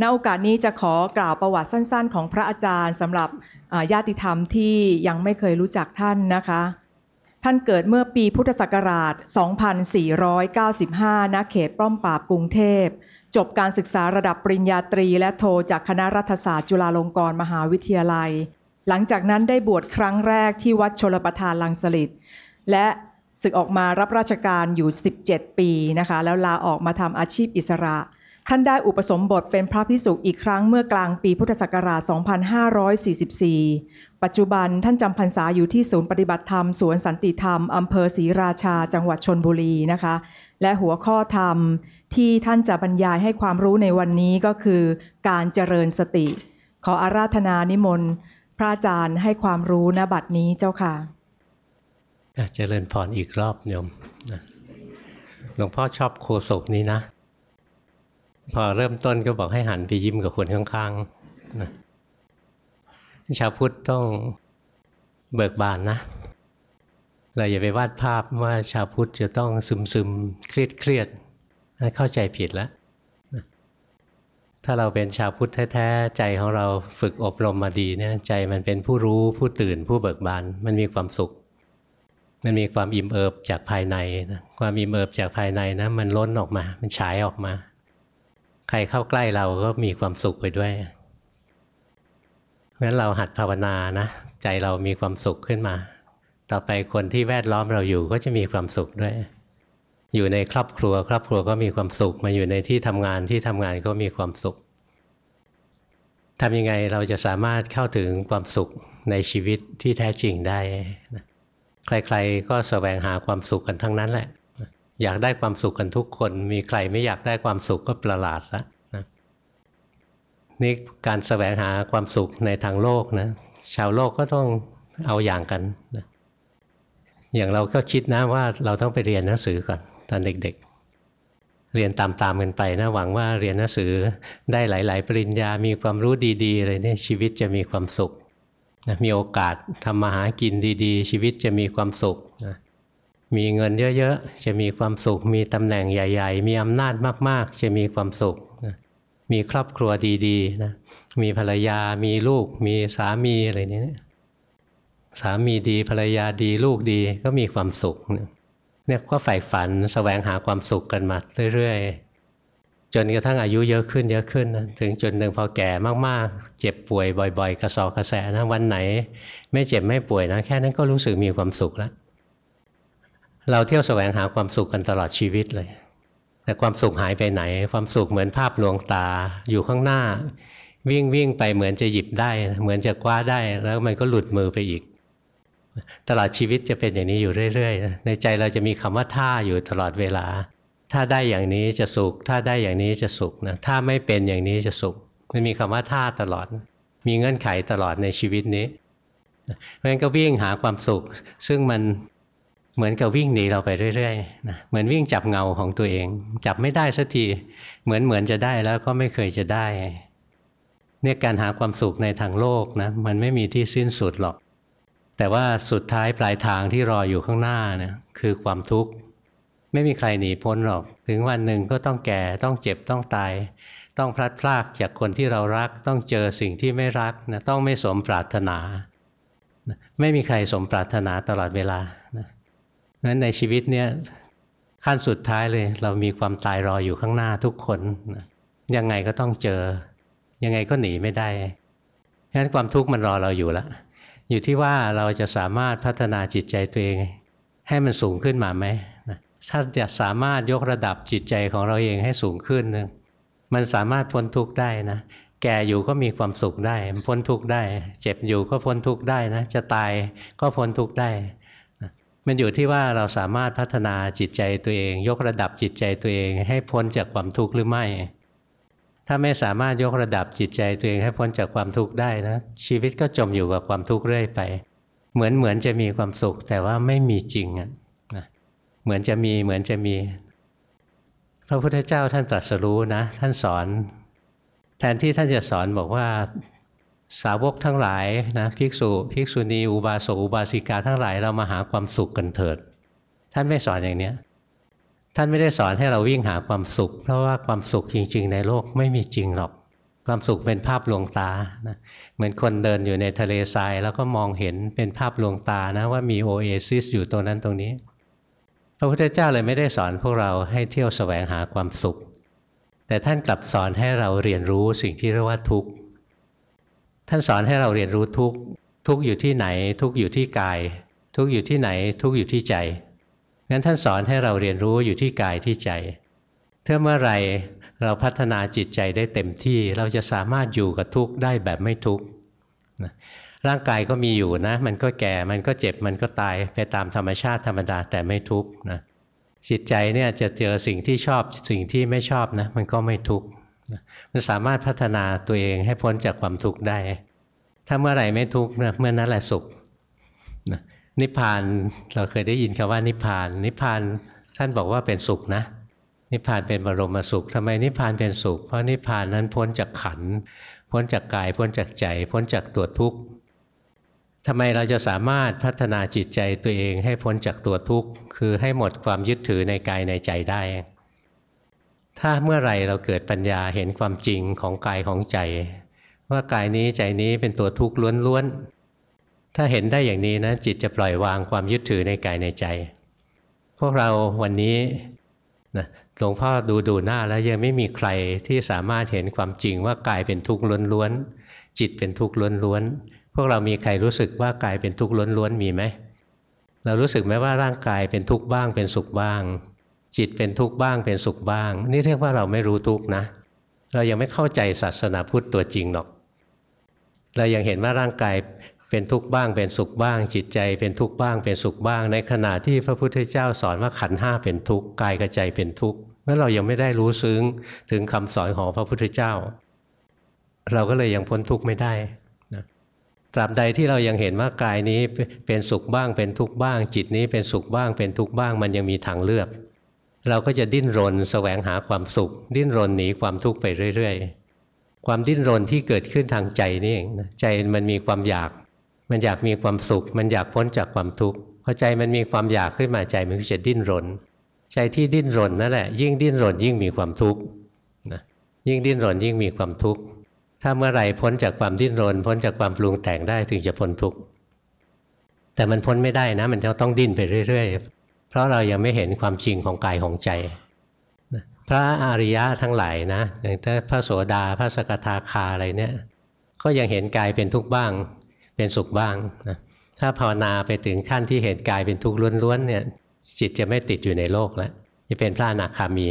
ณโอกาสนี้จะขอกล่าวประวัติสั้น ๆ ของพระอาจารย์สำหรับญาติธรรมที่ยังไม่เคยรู้จักท่านนะคะ ท่านเกิดเมื่อปีพุทธศักราช 2495 ณ เขตป้อมปราบกรุงเทพ จบการศึกษาระดับปริญญาตรีและโทจากคณะรัฐศาสตร์จุฬาลงกรณ์มหาวิทยาลัย หลังจากนั้นได้บวชครั้งแรกที่วัดชลประทานลังสลิดและศึกออกมารับราชการอยู่ 17 ปีนะคะ แล้วลาออกมาทำอาชีพอิสระ ท่านได้อุปสมบทเป็นพระพิสุอีกครั้งเมื่อกลางปีพุทธศักราช 2544 ปัจจุบันท่านจำพรรษาอยู่ที่ศูนย์ปฏิบัติธรรม สวนสันติธรรม อำเภอศรีราชา จังหวัดชนบุรีนะคะ และหัวข้อธรรมที่ท่านจะบรรยายให้ความรู้ในวันนี้ก็คือ การเจริญสติ ขออาราธนานิมนต์ พระอาจารย์ให้ความรู้ณบัดนี้เจ้าค่ะเจริญพรอีกรอบโยมหลวงพ่อชอบโคศกนี้นะ พอเริ่มต้นก็บอกให้หันไปยิ้มกับคนข้างๆนะชาวพุทธต้องเบิกบานนะ เราอย่าไปวาดภาพว่าชาวพุทธจะต้องซึมซึมเครียดเครียดนั่นเข้าใจผิดแล้ว ถ้าเราเป็นชาวพุทธแท้ๆใจของเราฝึกอบรมมาดีเนี่ยใจมันเป็นผู้รู้ผู้ตื่นผู้เบิกบานมันมีความสุข มันมีความอิ่มเอิบจากภายในนะความอิ่มเอิบจากภายในนะมันล้นออกมา มันฉายออกมา ใครเข้าใกล้เราก็มีความสุขไปด้วยเพราะฉะนั้นเราหัดภาวนานะ ใจเรามีความสุขขึ้นมา ต่อไปคนที่แวดล้อมเราอยู่ก็จะมีความสุขด้วย อยู่ในครอบครัว ครอบครัวก็มีความสุข มาอยู่ในที่ทำงานที่ทำงานก็มีความสุขทำยังไงเราจะสามารถเข้าถึงความสุขในชีวิตที่แท้จริงได้ ใครๆก็แสวงหาความสุขกันทั้งนั้นแหละ อยากได้ความสุขกันทุกคน มีใครไม่อยากได้ความสุขก็ประหลาดล้วนะนี่การแสวงหาความสุขในทางโลกนะ ชาวโลกก็ต้องเอาอย่างกันนะอย่างเราก็คิดนะว่าเราต้องไปเรียนหนังสือก่อนตอนเด็ก ๆ เรียนตามๆกันไปนะหวังว่าเรียนหนังสือได้หลาย ๆ ปริญญา มีความรู้ดีๆอะไรเนี่ยชีวิตจะมีความสุขนะมีโอกาสทำมาหากินดีๆ ชีวิตจะมีความสุขนะ มีเงินเยอะๆ จะมีความสุข มีตำแหน่งใหญ่ ๆ มีอำนาจมากๆ จะมีความสุข มีครอบครัวดีๆนะ มีภรรยา มีลูก มีสามีอะไรนี้สามีดีภรรยาดีลูกดีก็มีความสุข เนี่ยก็ใฝ่ฝันแสวงหาความสุขกันมาเรื่อยๆ จนกระทั่งอายุเยอะขึ้นเยอะขึ้นนะถึงจุดหนึ่งพอแก่มากๆ เจ็บป่วยบ่อย ๆ กระสอบกระแสนะวันไหน ไม่เจ็บไม่ป่วยนะแค่นั้นก็รู้สึกมีความสุขแล้ว เราเที่ยวแสวงหาความสุขกันตลอดชีวิตเลย แต่ความสุขหายไปไหน ความสุขเหมือนภาพลวงตาอยู่ข้างหน้า วิ่งวิ่งไปเหมือนจะหยิบได้ เหมือนจะคว้าได้แล้วมันก็หลุดมือไปอีก ตลอดชีวิตจะเป็นอย่างนี้อยู่เรื่อยๆ ในใจเราจะมีคำว่าท่าอยู่ตลอดเวลา ถ้าได้อย่างนี้จะสุข ถ้าได้อย่างนี้จะสุขนะถ้าไม่เป็นอย่างนี้จะสุขมันมีคำว่าท่าตลอด มีเงื่อนไขตลอดในชีวิตนี้เพราะฉะนั้นก็วิ่งหาความสุข ซึ่งมัน เหมือนกับวิ่งหนีเราไปเรื่อยๆนะเหมือนวิ่งจับเงาของตัวเอง จับไม่ได้สักที เหมือนเหมือนจะได้แล้วก็ไม่เคยจะได้ เนี่ยการหาความสุขในทางโลกนะมันไม่มีที่สิ้นสุดหรอก แต่ว่าสุดท้ายปลายทางที่รออยู่ข้างหน้านะคือความทุกข์ ไม่มีใครหนีพ้นหรอก ถึงวันหนึ่งก็ต้องแก่ต้องเจ็บต้องตาย ต้องพลัดพรากจากคนที่เรารัก ต้องเจอสิ่งที่ไม่รักนะต้องไม่สมปรารถนา ไม่มีใครสมปรารถนาตลอดเวลานะ นั้นในชีวิตเนี่ยขั้นสุดท้ายเลย เรามีความตายรออยู่ข้างหน้าทุกคนยังไงก็ต้องเจอ ยังไงก็หนีไม่ได้งั้นความทุกข์มันรอเราอยู่แล้วอยู่ที่ว่าเราจะสามารถพัฒนาจิตใจตัวเอง ให้มันสูงขึ้นมาไหมถ้าจะสามารถยกระดับจิตใจของเราเองให้สูงขึ้นนึงมันสามารถพ้นทุกข์ได้นะ แก่อยู่ก็มีความสุขได้ พ้นทุกข์ได้ เจ็บอยู่ก็พ้นทุกข์ได้นะ จะตายก็พ้นทุกข์ได้ มันอยู่ที่ว่าเราสามารถพัฒนาจิตใจตัวเอง ยกระดับจิตใจตัวเอง ให้พ้นจากความทุกข์หรือไม่ ถ้าไม่สามารถยกระดับจิตใจตัวเองให้พ้นจากความทุกข์ได้นะชีวิตก็จมอยู่กับความทุกข์เรื่อยไป เหมือนเหมือนจะมีความสุข แต่ว่าไม่มีจริงอะนะเหมือนจะมีเหมือนจะมี พระพุทธเจ้าท่านตรัสรู้นะ ท่านสอน แทนที่ท่านจะสอนบอกว่า สาวกทั้งหลายนะภิกษุภิกษุณีอุบาสกอุบาสิกาทั้งหลายเรามาหาความสุขกันเถิด ท่านไม่สอนอย่างเนี้ยท่านไม่ได้สอนให้เราวิ่งหาความสุข เพราะว่าความสุขจริง ๆ ในโลกไม่มีจริงหรอก ความสุขเป็นภาพลวงตานะเหมือนคนเดินอยู่ในทะเลทราย แล้วก็มองเห็นเป็นภาพลวงตานะว่ามีโอเอซิสอยู่ตรงนั้นตรงนี้พระพุทธเจ้าเลยไม่ได้สอนพวกเราให้เที่ยวแสวงหาความสุข แต่ท่านกลับสอนให้เราเรียนรู้สิ่งที่เรียกว่าทุกข์ ท่านสอนให้เราเรียนรู้ทุกทุกอยู่ที่ไหน ทุกอยู่ที่กาย ทุกอยู่ที่ไหน ทุกอยู่ที่ใจงั้นท่านสอนให้เราเรียนรู้อยู่ที่กายที่ใจถ้าเมื่อไรเราพัฒนาจิตใจได้เต็มที่เราจะสามารถอยู่กับทุกข์ได้แบบไม่ทุกข์ร่างกายก็มีอยู่นะ มันก็แก่มันก็เจ็บมันก็ตายไปตามธรรมชาติธรรมดาแต่ไม่ทุกข์นะจิตใจเนี่ยจะเจอสิ่งที่ชอบสิ่งที่ไม่ชอบนะ มันก็ไม่ทุกข์ มันสามารถพัฒนาตัวเองให้พ้นจากความทุกข์ได้ ถ้าเมื่อไหร่ไม่ทุกข์นะเมื่อนั้นแหละสุขนิพพานเราเคยได้ยินคำว่านิพพาน นิพพานท่านบอกว่าเป็นสุขนะ นิพพานเป็นบรมสุขทำไมนิพพานเป็นสุข เพราะนิพพานนั้นพ้นจากขัน พ้นจากกาย พ้นจากใจ พ้นจากตัวทุกข์ทำไมเราจะสามารถพัฒนาจิตใจตัวเองให้พ้นจากตัวทุกข์ คือให้หมดความยึดถือในกายในใจได้ ถ้าเมื่อไรเราเกิดปัญญาเห็นความจริงของกายของใจ ว่ากายนี้ใจนี้เป็นตัวทุกข์ล้วนๆ ถ้าเห็นได้อย่างนี้นะ จิตจะปล่อยวางความยึดถือในกายในใจ พวกเราวันนี้นะหลวงพ่อดูดูหน้าแล้วยังไม่มีใครที่สามารถเห็นความจริงว่ากายเป็นทุกข์ล้วนๆ จิตเป็นทุกข์ล้วนๆ พวกเรามีใครรู้สึกว่ากายเป็นทุกข์ล้วนๆ มีไหม เรารู้สึกไหมว่าร่างกายเป็นทุกข์บ้างเป็นสุขบ้าง จิตเป็นทุกข์บ้างเป็นสุขบ้าง นี่เรียกว่าเราไม่รู้ทุกข์นะ เรายังไม่เข้าใจศาสนาพุทธตัวจริงหรอก เรายังเห็นว่าร่างกายเป็นทุกข์บ้างเป็นสุขบ้าง จิตใจเป็นทุกข์บ้างเป็นสุขบ้าง ในขณะที่พระพุทธเจ้าสอนว่าขันห้าเป็นทุกข์กายกับใจเป็นทุกข์เมื่อเรายังไม่ได้รู้ซึ้งถึงคำสอนของพระพุทธเจ้า เราก็เลยยังพ้นทุกข์ไม่ได้นะตราบใดที่เรายังเห็นว่ากายนี้เป็นสุขบ้างเป็นทุกข์บ้าง จิตนี้เป็นสุขบ้างเป็นทุกข์บ้าง มันยังมีทางเลือก เราก็จะดิ้นรนแสวงหาความสุข ดิ้นรนหนีความทุกข์ไปเรื่อย ๆ ความดิ้นรนที่เกิดขึ้นทางใจนี่เองใจมันมีความอยาก มันอยากมีความสุข มันอยากพ้นจากความทุกข์พอใจมันมีความอยากขึ้นมาใจมันก็จะดิ้นรน ใจที่ดิ้นรนนั่นแหละ ยิ่งดิ้นรนยิ่งมีความทุกข์นะยิ่งดิ้นรนยิ่งมีความทุกข์ถ้าเมื่อไหร่พ้นจากความดิ้นรน พ้นจากความปรุงแต่งได้ถึงจะพ้นทุกข์แต่มันพ้นไม่ได้นะ มันจะต้องดิ้นไปเรื่อยๆ เพราะเรายังไม่เห็นความจริงของกายของใจพระอริยะทั้งหลายนะอย่างถ้าพระโสดาพระสกทาคาอะไรเนี่ย ก็ยังเห็นกายเป็นทุกข์บ้าง เป็นสุขบ้างนะถ้าภาวนาไปถึงขั้นที่เห็นกายเป็นทุกข์ล้วนๆเนี่ย จิตจะไม่ติดอยู่ในโลกแล้วจะเป็นพระอนาคามี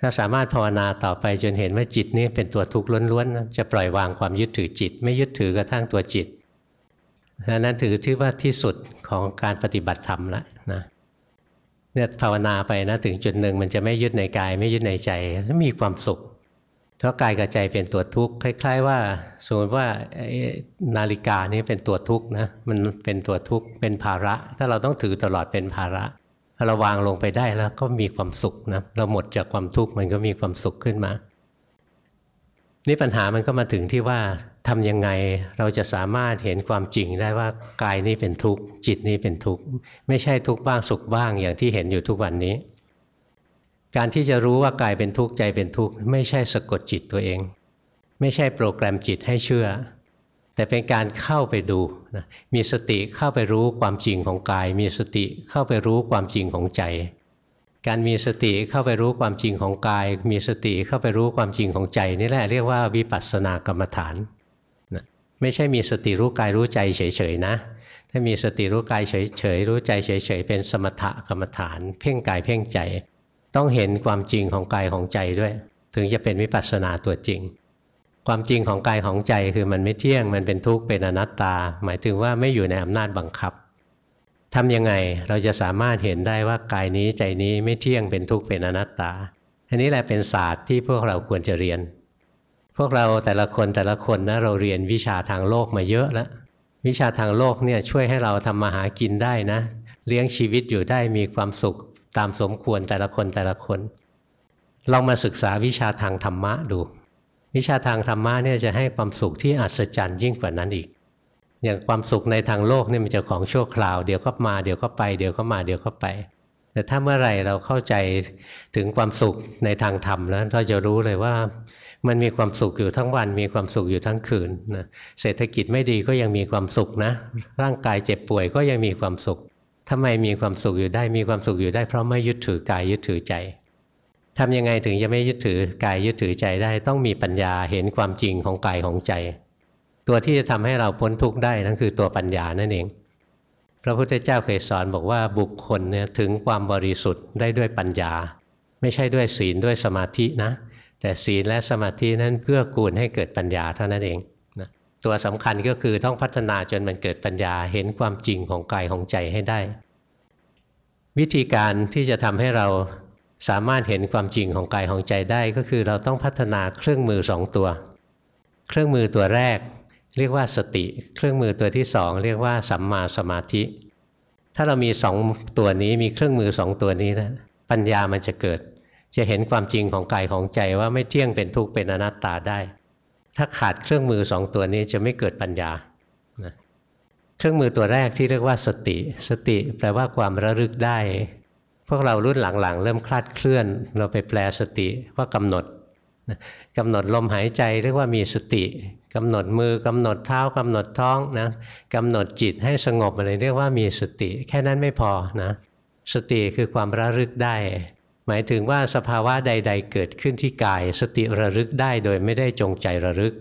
ถ้าสามารถภาวนาต่อไปจนเห็นว่าจิตนี้เป็นตัวทุกข์ล้วนๆจะปล่อยวางความยึดถือจิต ไม่ยึดถือกระทั่งตัวจิตนั้นถือที่ว่าที่สุดของการปฏิบัติธรรมแล้วนะ เนี่ยภาวนาไปนะถึงจุดหนึ่งมันจะไม่ยึดในกาย ไม่ยึดในใจแล้วมีความสุข เพราะกายกับใจเป็นตัวทุกข์คล้าย ๆ ว่าสมมติว่านาฬิกานี้เป็นตัวทุกข์นะมันเป็นตัวทุกข์เป็นภาระ ถ้าเราต้องถือตลอดเป็นภาระเราวางลงไปได้แล้วก็มีความสุขนะเราหมดจากความทุกข์มันก็มีความสุขขึ้นมา นี่ปัญหามันก็มาถึงที่ว่าทำยังไงเราจะสามารถเห็นความจริงได้ว่ากายนี้เป็นทุกข์จิตนี้เป็นทุกข์ไม่ใช่ทุกข์บ้างสุขบ้างอย่างที่เห็นอยู่ทุกวันนี้ การที่จะรู้ว่ากายเป็นทุกข์ใจเป็นทุกข์ไม่ใช่สะกดจิตตัวเอง ไม่ใช่โปรแกรมจิตให้เชื่อ แต่เป็นการเข้าไปดูนะมีสติเข้าไปรู้ความจริงของกาย มีสติเข้าไปรู้ความจริงของใจ การมีสติเข้าไปรู้ความจริงของกาย มีสติเข้าไปรู้ความจริงของใจนี่แหละเรียกว่าวิปัสสนากรรมฐานนะไม่ใช่มีสติรู้กายรู้ใจเฉยๆนะ ถ้ามีสติรู้กายเฉยๆรู้ใจเฉยๆเป็นสมถกรรมฐาน เพ่งกายเพ่งใจ ต้องเห็นความจริงของกายของใจด้วย ถึงจะเป็นวิปัสสนาตัวจริง ความจริงของกายของใจคือมันไม่เที่ยงมันเป็นทุกข์เป็นอนัตตา หมายถึงว่าไม่อยู่ในอำนาจบังคับ ทำยังไงเราจะสามารถเห็นได้ว่ากายนี้ใจนี้ไม่เที่ยงเป็นทุกข์เป็นอนัตตา อันนี้แหละเป็นศาสตร์ที่พวกเราควรจะเรียน พวกเราแต่ละคนแต่ละคนนะเราเรียนวิชาทางโลกมาเยอะแล้ววิชาทางโลกเนี่ยช่วยให้เราทำมาหากินได้นะ เลี้ยงชีวิตอยู่ได้มีความสุขตามสมควรแต่ละคนแต่ละคนลองมาศึกษาวิชาทางธรรมะดู วิชาทางธรรมะเนี่ยจะให้ความสุขที่อัศจรรย์ยิ่งกว่านั้นอีก อย่างความสุขในทางโลกเนี่ยมันจะของชั่วคราว เดี๋ยวก็มาเดี๋ยวก็ไปเดี๋ยวก็มาเดี๋ยวก็ไป แต่ถ้าเมื่อไหร่เราเข้าใจถึงความสุขในทางธรรมแล้วเราจะรู้เลยว่ามันมีความสุขอยู่ทั้งวัน มีความสุขอยู่ทั้งคืนนะเศรษฐกิจไม่ดีก็ยังมีความสุขนะ ร่างกายเจ็บป่วยก็ยังมีความสุขทำไมมีความสุขอยู่ได้มีความสุขอยู่ได้เพราะไม่ยึดถือกายยึดถือใจทำยังไงถึงจะไม่ยึดถือกายยึดถือใจได้ ต้องมีปัญญาเห็นความจริงของกายของใจ ตัวที่จะทำให้เราพ้นทุกข์ได้นั่นคือตัวปัญญานั่นเอง พระพุทธเจ้าเคยสอนบอกว่าบุคคลเนี่ยถึงความบริสุทธิ์ได้ด้วยปัญญา ไม่ใช่ด้วยศีลด้วยสมาธินะ แต่ศีลและสมาธินั้นเกื้อกูลให้เกิดปัญญาเท่านั้นเองนะตัวสำคัญก็คือต้องพัฒนาจนมันเกิดปัญญาเห็นความจริงของกายของใจให้ได้ วิธีการที่จะทำให้เราสามารถเห็นความจริงของกายของใจได้ก็คือเราต้องพัฒนาเครื่องมือสองตัว เครื่องมือตัวแรก เรียกว่าสติ เครื่องมือตัวที่สองเรียกว่าสัมมาสมาธิ ถ้าเรามีสองตัวนี้มีเครื่องมือสองตัวนี้นะปัญญามันจะเกิด จะเห็นความจริงของกายของใจว่าไม่เที่ยงเป็นทุกข์เป็นอนัตตาได้ ถ้าขาดเครื่องมือสองตัวนี้จะไม่เกิดปัญญานะเครื่องมือตัวแรกที่เรียกว่าสติ สติแปลว่าความระลึกได้ พวกเรารุ่นหลังๆ เริ่มคลาดเคลื่อน เราไปแปลสติว่ากำหนด กำหนดลมหายใจเรียกว่ามีสติกำหนดมือกำหนดเท้ากำหนดท้องนะกำหนดจิตให้สงบอะไรเรียกว่ามีสติ แค่นั้นไม่พอนะสติคือความระลึกได้ หมายถึงว่าสภาวะใด ๆ เกิดขึ้นที่กาย สติระลึกได้โดยไม่ได้จงใจระลึก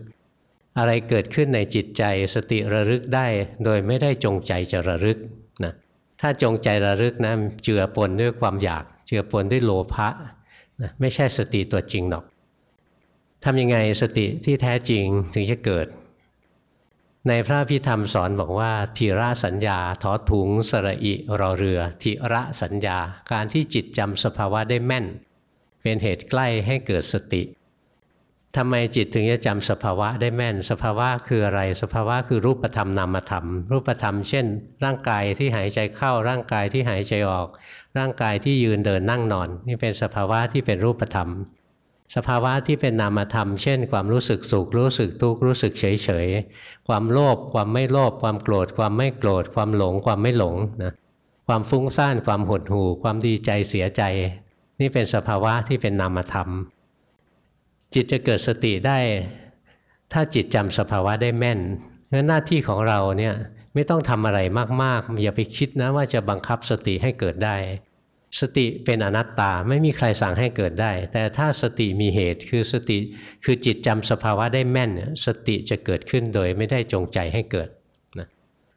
อะไรเกิดขึ้นในจิตใจ สติระลึกได้โดยไม่ได้จงใจจะระลึกนะถ้าจงใจระลึกนะเจือปนด้วยความอยาก เจือปนด้วยโลภะนะไม่ใช่สติตัวจริงหรอก ทำยังไงสติที่แท้จริงถึงจะเกิด ในพระพิธรรมสอนบอกว่าทีระสัญญาทอถุงสระอิรอเรือทีระสัญญา การที่จิตจำสภาวะได้แม่น เป็นเหตุใกล้ให้เกิดสติทำไมจิตถึงจะจำสภาวะได้แม่น สภาวะคืออะไร สภาวะคือรูปธรรมนามธรรม รูปธรรม เช่น ร่างกายที่หายใจเข้าร่างกายที่หายใจออก ร่างกายที่ยืนเดินนั่งนอน นี่เป็นสภาวะที่เป็นรูปธรรม สภาวะที่เป็นนามธรรม เช่น ความรู้สึกสุขรู้สึกทุกข์รู้สึกเฉยเฉยความโลภความไม่โลภความโกรธ ความไม่โกรธ ความหลง ความไม่หลงนะความฟุ้งซ่านความหดหู่ ความดีใจเสียใจ นี่เป็นสภาวะที่เป็นนามธรรม จิตจะเกิดสติได้ ถ้าจิตจำสภาวะได้แม่นงั้นหน้าที่ของเราเนี่ยไม่ต้องทำอะไรมากๆอย่าไปคิดนะว่าจะบังคับสติให้เกิดได้ สติเป็นอนัตตาไม่มีใครสั่งให้เกิดได้ แต่ถ้าสติมีเหตุคือสติคือจิตจำสภาวะได้แม่น สติจะเกิดขึ้นโดยไม่ได้จงใจให้เกิดนะ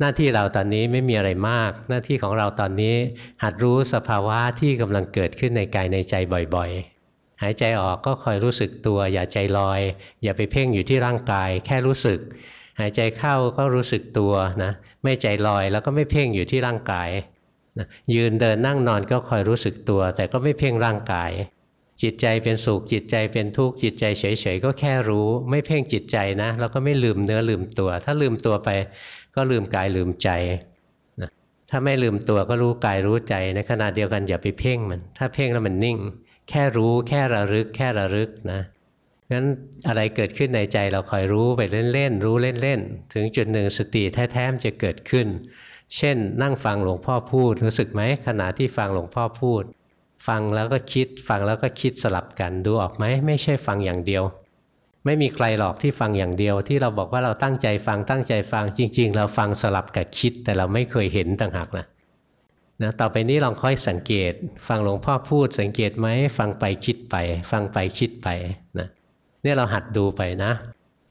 หน้าที่เราตอนนี้ไม่มีอะไรมาก หน้าที่ของเราตอนนี้หัดรู้สภาวะที่กำลังเกิดขึ้นในกายในใจบ่อยๆ หายใจออกก็คอยรู้สึกตัว อย่าใจลอย อย่าไปเพ่งอยู่ที่ร่างกาย แค่รู้สึก หายใจเข้าก็รู้สึกตัวนะไม่ใจลอยแล้วก็ไม่เพ่งอยู่ที่ร่างกาย นะยืนเดินนั่งนอนก็คอยรู้สึกตัว แต่ก็ไม่เพ่งร่างกาย จิตใจเป็นสุขจิตใจเป็นทุกข์จิตใจเฉยๆก็แค่รู้ ไม่เพ่งจิตใจนะแล้วก็ไม่ลืมเนื้อลืมตัว ถ้าลืมตัวไปก็ลืมกายลืมใจนะถ้าไม่ลืมตัวก็รู้กายรู้ใจในขณะเดียวกันอย่าไปเพ่งมัน ถ้าเพ่งแล้วมันนิ่ง แค่รู้แค่ระลึก แค่ระลึกนะงั้นอะไรเกิดขึ้นในใจเราคอยรู้ไปเล่นๆรู้เล่นๆถึงจุดหนึ่งสติแท้ๆจะเกิดขึ้น เช่น นั่งฟังหลวงพ่อพูดรู้สึกไหมขณะที่ฟังหลวงพ่อพูด ฟังแล้วก็คิดฟังแล้วก็คิดสลับกันดูออกไหมไม่ใช่ฟังอย่างเดียว ไม่มีใครหรอกที่ฟังอย่างเดียว ที่เราบอกว่าเราตั้งใจฟังตั้งใจฟังจริง ๆ เราฟังสลับกับคิด แต่เราไม่เคยเห็นต่างหากนะนะต่อไปนี้ลองค่อยสังเกต ฟังหลวงพ่อพูดสังเกตไหมฟังไปคิดไป ฟังไปคิดไปนะเนี่ยเราหัดดูไปนะ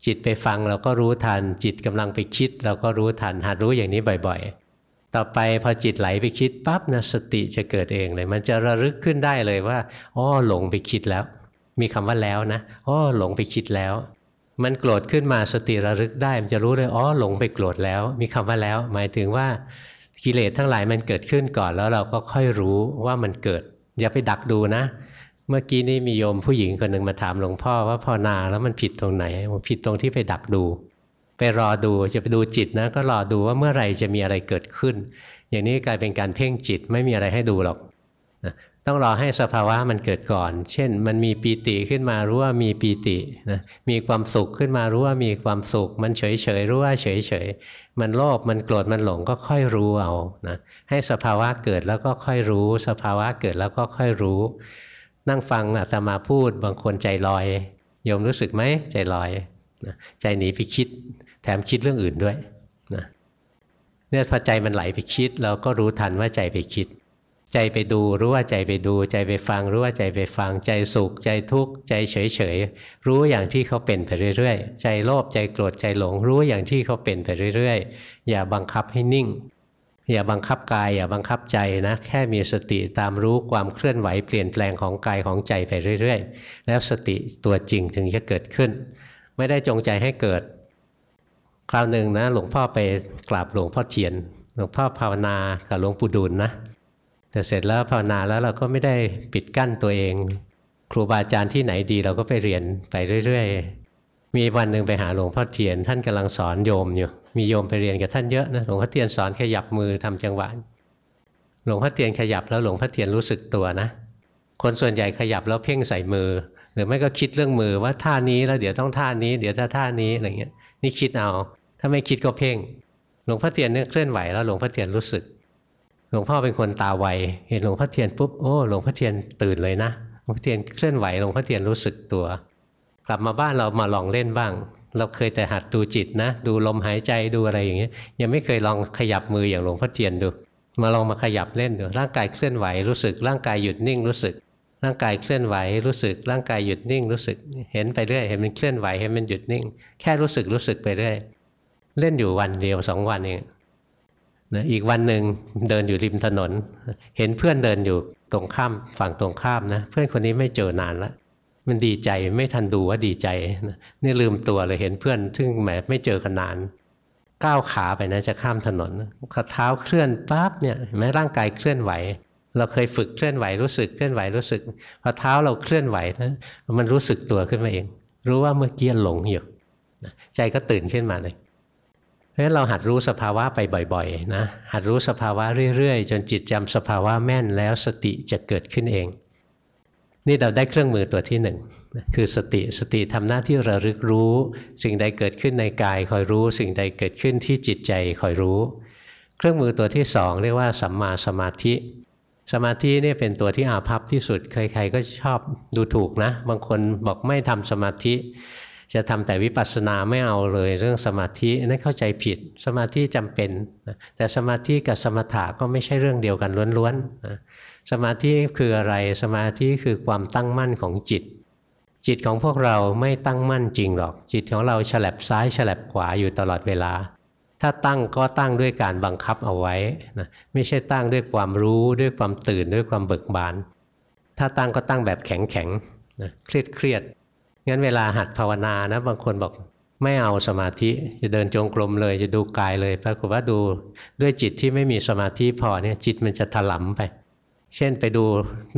จิตไปฟังเราก็รู้ทัน จิตกำลังไปคิด เราก็รู้ทัน หัดรู้อย่างนี้บ่อย ๆ ต่อไปพอจิตไหลไปคิดปั๊บนะสติจะเกิดเองเลย มันจะระลึกขึ้นได้เลยว่าอ๋อหลงไปคิดแล้ว มีคำว่าแล้วนะอ๋อหลงไปคิดแล้ว มันโกรธขึ้นมาสติระลึกได้ มันจะรู้เลยอ๋อหลงไปโกรธแล้ว มีคำว่าแล้ว หมายถึงว่ากิเลสทั้งหลายมันเกิดขึ้นก่อนแล้วเราก็ค่อยรู้ว่ามันเกิด อย่าไปดักดูนะ เมื่อกี้นี้มีโยมผู้หญิงคนหนึ่งมาถามหลวงพ่อว่าพอนาแล้วมันผิดตรงไหนผิดตรงที่ไปดักดู ไปรอดูจะไปดูจิตนะก็รอดูว่าเมื่อไหร่จะมีอะไรเกิดขึ้น อย่างนี้กลายเป็นการเพ่งจิตไม่มีอะไรให้ดูหรอกต้องรอให้สภาวะมันเกิดก่อน เช่น มันมีปีติขึ้นมารู้ว่ามีปีตินะมีความสุขขึ้นมารู้ว่ามีความสุข มันเฉยเฉยรู้ว่าเฉยเฉยมันโลภมันโกรธมันหลงก็ค่อยรู้เอานะให้สภาวะเกิดแล้วก็ค่อยรู้ สภาวะเกิดแล้วก็ค่อยรู้ นั่งฟังอาตมาพูดบางคนใจลอยโยมรู้สึกไหมใจลอยนะใจหนีไปคิด แถมคิดเรื่องอื่นด้วยนะเนี่ยพอใจมันไหลไปคิด เราก็รู้ทันว่าใจไปคิด ใจไปดูรู้ว่าใจไปดู ใจไปฟังรู้ว่าใจไปฟังใจสุขใจทุกข์ใจเฉยเฉยรู้อย่างที่เขาเป็นไปเรื่อยๆ ใจโลภใจโกรธใจหลง รู้อย่างที่เขาเป็นไปเรื่อยๆ อย่าบังคับให้นิ่ง อย่าบังคับกาย อย่าบังคับใจนะแค่มีสติตามรู้ความเคลื่อนไหวเปลี่ยนแปลงของกายของใจไปเรื่อยๆ แล้วสติตัวจริงถึงจะเกิดขึ้น ไม่ได้จงใจให้เกิด คราวหนึ่งนะหลวงพ่อไปกราบหลวงพ่อเทียน หลวงพ่อภาวนากับหลวงปู่ดูลนะแต่เสร็จแล้วภาวนาแล้วเราก็ไม่ได้ปิดกั้นตัวเอง ครูบาอาจารย์ที่ไหนดีเราก็ไปเรียนไปเรื่อยๆ มีวันหนึ่งไปหาหลวงพ่อเทียน ท่านกำลังสอนโยมอยู่ มีโยมไปเรียนกับท่านเยอะนะหลวงพ่อเทียนสอนขยับมือทำจังหวะหลวงพ่อเทียนขยับแล้วหลวงพ่อเทียนรู้สึกตัวนะ คนส่วนใหญ่ขยับแล้วเพ่งใส่มือ หรือไม่ก็คิดเรื่องมือว่าท่านี้แล้วเดี๋ยวต้องท่านี้ เดี๋ยวถ้าท่านี้อะไรเงี้ยนี่คิดเอา ถ้าไม่คิดก็เพ่ง หลวงพ่อเทียนเนี่ยเคลื่อนไหวแล้วหลวงพ่อเทียนรู้สึก หลวงพ่อเป็นคนตาไว เห็นหลวงพ่อเทียนปุ๊บ โอ้ หลวงพ่อเทียนตื่นเลยนะ หลวงพ่อเทียนเคลื่อนไหว หลวงพ่อเทียนรู้สึกตัว กลับมาบ้านเรามาลองเล่นบ้าง เราเคยแต่หัดดูจิตนะ ดูลมหายใจ ดูอะไรอย่างเงี้ย ยังไม่เคยลองขยับมืออย่างหลวงพ่อเทียนดู มาลองมาขยับเล่นดู ร่างกายเคลื่อนไหวรู้สึก ร่างกายหยุดนิ่งรู้สึก ร่างกายเคลื่อนไหวรู้สึก ร่างกายหยุดนิ่งรู้สึก เห็นไปเรื่อย เห็นมันเคลื่อนไหว เห็นมันหยุดนิ่ง แค่รู้สึกรู้สึกไปเรื่อย เล่นอยู่วันเดียวสองวันเองนะอีกวันหนึ่งเดินอยู่ริมถนน เห็นเพื่อนเดินอยู่ตรงข้ามฝั่งตรงข้ามนะ เพื่อนคนนี้ไม่เจอนานแล้วมันดีใจไม่ทันดูว่าดีใจนะนี่ลืมตัวเลยเห็นเพื่อน ซึ่งแหมไม่เจอกันนาน ก้าวขาไปนะจะข้ามถนนขาเท้าเคลื่อนปั๊บเนี่ยเห็นไหมร่างกายเคลื่อนไหว เราเคยฝึกเคลื่อนไหวรู้สึกเคลื่อนไหวรู้สึกพอเท้าเราเคลื่อนไหวนะมันรู้สึกตัวขึ้นมาเอง รู้ว่าเมื่อกี้หลงอยู่ใจก็ตื่นขึ้นมาเลย ราะฉะนั้นเราหัดรู้สภาวะไปบ่อยๆนะหัดรู้สภาวะเรื่อยๆ จนจิตจำสภาวะแม่นแล้วสติจะเกิดขึ้นเอง นี่เราได้เครื่องมือตัวที่หนึ่งคือสติสติทำหน้าที่ระลึกรู้ สิ่งใดเกิดขึ้นในกายคอยรู้ สิ่งใดเกิดขึ้นที่จิตใจคอยรู้ เครื่องมือตัวที่สองเรียกว่าสัมมาสมาธิสมาธินี่เป็นตัวที่อาภัพที่สุด ใครๆก็ชอบดูถูกนะ บางคนบอกไม่ทำสมาธิ จะทำแต่วิปัสสนาไม่เอาเลยเรื่องสมาธินั่นเข้าใจผิด สมาธิจำเป็นนะแต่สมาธิกับสมถะก็ไม่ใช่เรื่องเดียวกันล้วนๆนะสมาธิคืออะไรสมาธิคือความตั้งมั่นของจิต จิตของพวกเราไม่ตั้งมั่นจริงหรอก จิตของเราฉลับซ้ายฉลับขวาอยู่ตลอดเวลา ถ้าตั้งก็ตั้งด้วยการบังคับเอาไว้นะไม่ใช่ตั้งด้วยความรู้ด้วยความตื่นด้วยความเบิกบาน ถ้าตั้งก็ตั้งแบบแข็งแข็งนะเครียดเครียด งั้นเวลาหัดภาวนานะ บางคนบอกไม่เอาสมาธิจะเดินจงกรมเลยจะดูกายเลยปรากฏว่าดูด้วยจิตที่ไม่มีสมาธิพอเนี่ยจิตมันจะถลำไป เช่นไปดู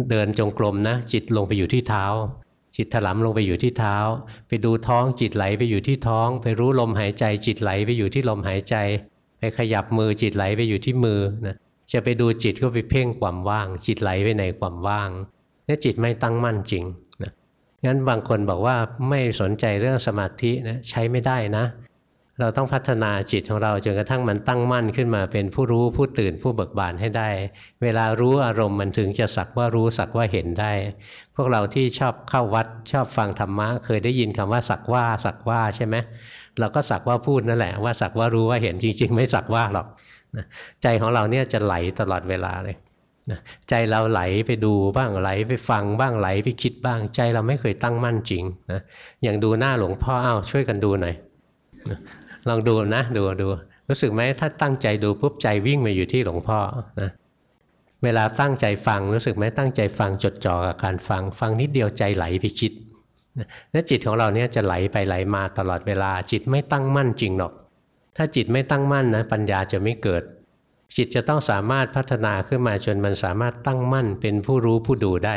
เดินจงกรมนะ จิตลงไปอยู่ที่เท้า จิตถลำลงไปอยู่ที่เท้า ไปดูท้องจิตไหลไปอยู่ที่ท้อง ไปรู้ลมหายใจจิตไหลไปอยู่ที่ลมหายใจ ไปขยับมือจิตไหลไปอยู่ที่มือนะจะไปดูจิตก็ไปเพ่งความว่าง จิตไหลไปในความว่างนี่จิตไม่ตั้งมั่นจริง งั้นบางคนบอกว่าไม่สนใจเรื่องสมาธินะใช้ไม่ได้นะ เราต้องพัฒนาจิตของเราจนกระทั่งมันตั้งมั่นขึ้นมาเป็นผู้รู้ผู้ตื่นผู้เบิกบานให้ได้ เวลารู้อารมณ์มันถึงจะสักว่ารู้สักว่าเห็นได้ พวกเราที่ชอบเข้าวัดชอบฟังธรรมะ เคยได้ยินคำว่าสักว่าสักว่าใช่ไหมเราก็สักว่าพูดนั่นแหละว่าสักว่ารู้ว่าเห็นจริง ๆ ไม่สักว่าหรอกใจของเราเนี่ยจะไหลตลอดเวลาเลย ใจเราไหลไปดูบ้างไหลไปฟังบ้างไหลไปคิดบ้าง ใจเราไม่เคยตั้งมั่นจริงนะอย่างดูหน้าหลวงพ่ออ้าวช่วยกันดูหน่อยลองดูนะดูดูรู้สึกไหมถ้าตั้งใจดูปุ๊บใจวิ่งมาอยู่ที่หลวงพ่อนะเวลาตั้งใจฟังรู้สึกไหมตั้งใจฟังจดจ่อกับการฟัง ฟังนิดเดียวใจไหลไปคิดแล้วจิตของเราเนี่ยจะไหลไปไหลมาตลอดเวลาจิตไม่ตั้งมั่นจริงหรอก ถ้าจิตไม่ตั้งมั่นนะปัญญาจะไม่เกิด จิตจะต้องสามารถพัฒนาขึ้นมาจนมันสามารถตั้งมั่นเป็นผู้รู้ผู้ดูได้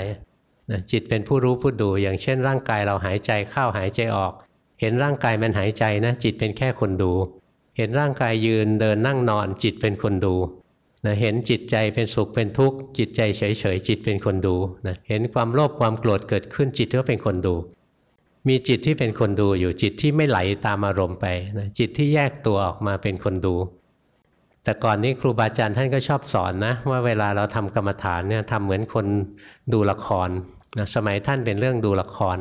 จิตเป็นผู้รู้ผู้ดู อย่างเช่น ร่างกายเราหายใจเข้าหายใจออก เห็นร่างกายมันหายใจนะ จิตเป็นแค่คนดู เห็นร่างกายยืนเดินนั่งนอนจิตเป็นคนดูนะเห็นจิตใจเป็นสุขเป็นทุกข์จิตใจเฉยเฉยจิตเป็นคนดูนะเห็นความโลภความโกรธเกิดขึ้นจิตก็เป็นคนดู มีจิตที่เป็นคนดูอยู่จิตที่ไม่ไหลตามอารมณ์ไปนะจิตที่แยกตัวออกมาเป็นคนดู แต่ก่อนนี้ครูบาอาจารย์ท่านก็ชอบสอนนะว่าเวลาเราทำกรรมฐานเนี่ยทำเหมือนคนดูละครนะสมัยท่านเป็นเรื่องดูละคร